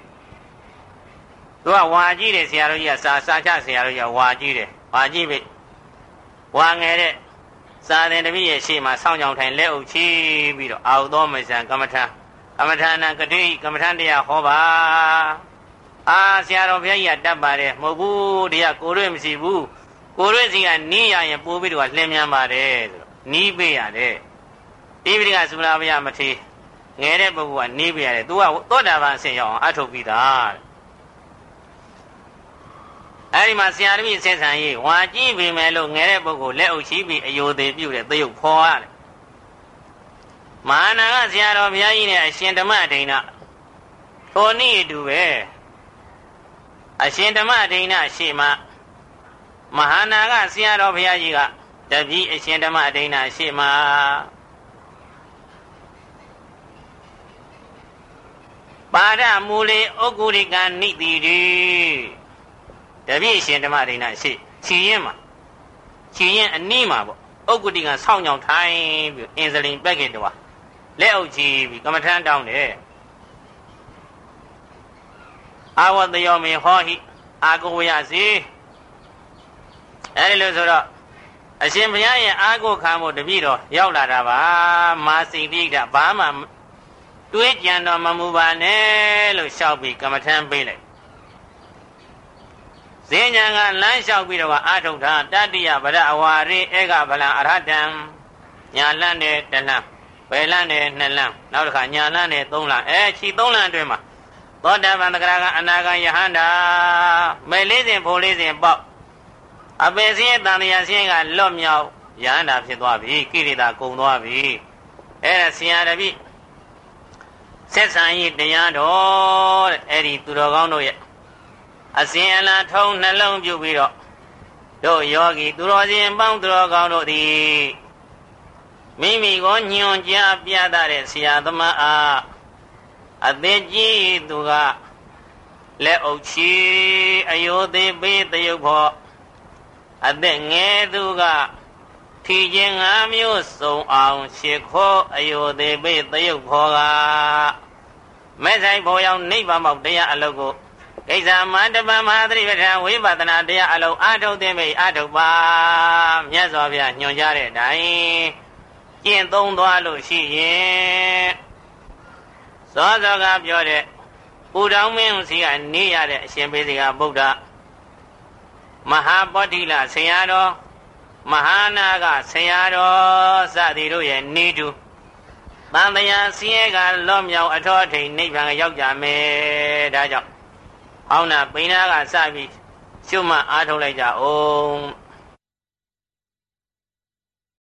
သူကဝါကြီးတယ်ဆရာတော်ကြီးကစာစာချဆရာတော်ကြီးကဝါကြီးတယ်ဝါကြီးပြီဝါငယ်တဲ့ စာသင်တပည့်ရဲ့ရှေ့မှာဆောင်းကြောင်ထိုင်လက်အုပ်ချီးပြီးတော့အာဟုသောမဆံကမ္မထံကမ္မထဏကတိကမ္မထံတရားဟောပါအာဆရာတော်ဘုရားကြီးကတတ်ပါတယ်မဟုတ်ဘူးတရားကိုရွေ့မရှိဘူးကိုရွေ့စီကနီးရရင်ပိုးပြီးတော့လှင်မြန်ပါတယ်ဆိုတော့နီးပေးရတယ်တိပိဋကသုလာဘုရားမထေးငယ်တဲ့ပုဂ္ဂိုလ်ကနေပြရတယ်သူကသောတာပန်အဆင့်ရောက်အောင်အထုတ်ပြီးသား အဲဒီမှာဆရာတပည့်ဆက်ဆံရေးဝါကြည့်ပြီမယ်လို့ငယ်တဲ့ပုဂ္ဂိုလ်လက်အုပ်ချီးပြီးအယိုသေးပြုတဲ့သရုပ်ဖော်ရတယ်မဟာနာကဆရာတော်ဘုရားကြီးနဲ့အရှင်ဓမ္မဒိဏထိုနည်းအတူပဲအရှင်ဓမ္မဒိဏရှေ့မှာမဟာနာကဆရာတော်ဘုရားကြီးကတပည့်အရှင်ဓမ္မဒိဏရှေ့မှာပါရမူလေဩဂုရိကနိတိတိ တပည့်ရှင်ဓမ္မဒိဏရှိခြီရင်မှာခြီရင်အနည်းမှာပေါ့ဩဂုတိကဆောင်းကြောင်ထိုင်ပြီးအင်စလင်ပက်ကင်တော့လက်အုပ်ကြည့်ပြီးကမ္မထမ်းတောင်းတယ်အာဝတယောမေဟောဟိအာကိုဝရစီအဲဒီလိုဆိုတော့အရှင်ဘုရားရဲ့အာကိုခံဖို့တပည့်တော်ရောက်လာတာပါမာစိတိကဘာမှတွေးကြံတော်မမူပါနဲ့လို့လျှောက်ပြီးကမ္မထမ်းပေးလိုက် ဇင်းညာကလမ်းလျှောက်ပြီးတော့အာထုတ်တာတတိယဗရအဝါရိဧကဗလံအရဟတံညာလန်းနဲ့တလန်းဘယ်လန်းနဲ့နှစ်လန်းနောက်တစ်ခါညာလန်းနဲ့သုံးလန်းအဲခြီသုံးလန်းအတွင်းမှာသောတာပန်တဂရကအနာဂံယဟန္တာမဲလေးစဉ်ဖိုလေးစဉ်ပေါ့အပေစင်းတန်တရားစင်းကလွတ်မြောက်ယဟန္တာဖြစ်သွားပြီကိရိတာကုံသွားပြီအဲဒါဆရာတပိဆက်ဆံရေးတရားတော်တဲ့အဲ့ဒီသူတော်ကောင်းတို့ရဲ့ အစဉ်အလာထုံးနှလုံးပြုပြီးတော့တို့ယောဂီသူတော်စင်ပေါင်းသူတော်ကောင်းတို့သည်မိမိကိုညွန်ကြားပြသတဲ့ဆရာသမားအားအသေးကြီးသူကလက်အုပ်ချီအယိုသေးပေးတယုတ်ဖို့အသက်ငယ်သူကထီချင်းငါမျိုးစုံအောင်ရှ िख ောအယိုသေးပေးတယုတ်ဖို့ကမဲ့ဆိုင်ဘောရောက်နိဗ္ဗာန်မောက်တရားအလုပ်ကို ကိစ္စမန္တပမဟာသတိပဋ္ဌာန်ဝိပဿနာတရားအလုံးအာထုတ်သိမိအာထုတ်ပါမြတ်စွာဘုရားညွှန်ကြားတဲ့အတိုင်းကျင့်သုံးသွားလို့ရှိရင်သောသောကပြောတဲ့ပူတောင်းမင်းစီကနေရတဲ့အရှင်ဘေစီကဗုဒ္ဓမဟာပောတိလဆရာတော်မဟာနာကဆရာတော်စသည်တို့ရဲ့နေတူတန်တရားစင်းရဲကလော့မြောက်အထောအထိန်နိဗ္ဗာန်ရောက်ကြမယ်ဒါကြောင့် အောင်းနာပိန်နာကစပြီးရှုမှတ်အားထုတ်လိုက်ကြအောင်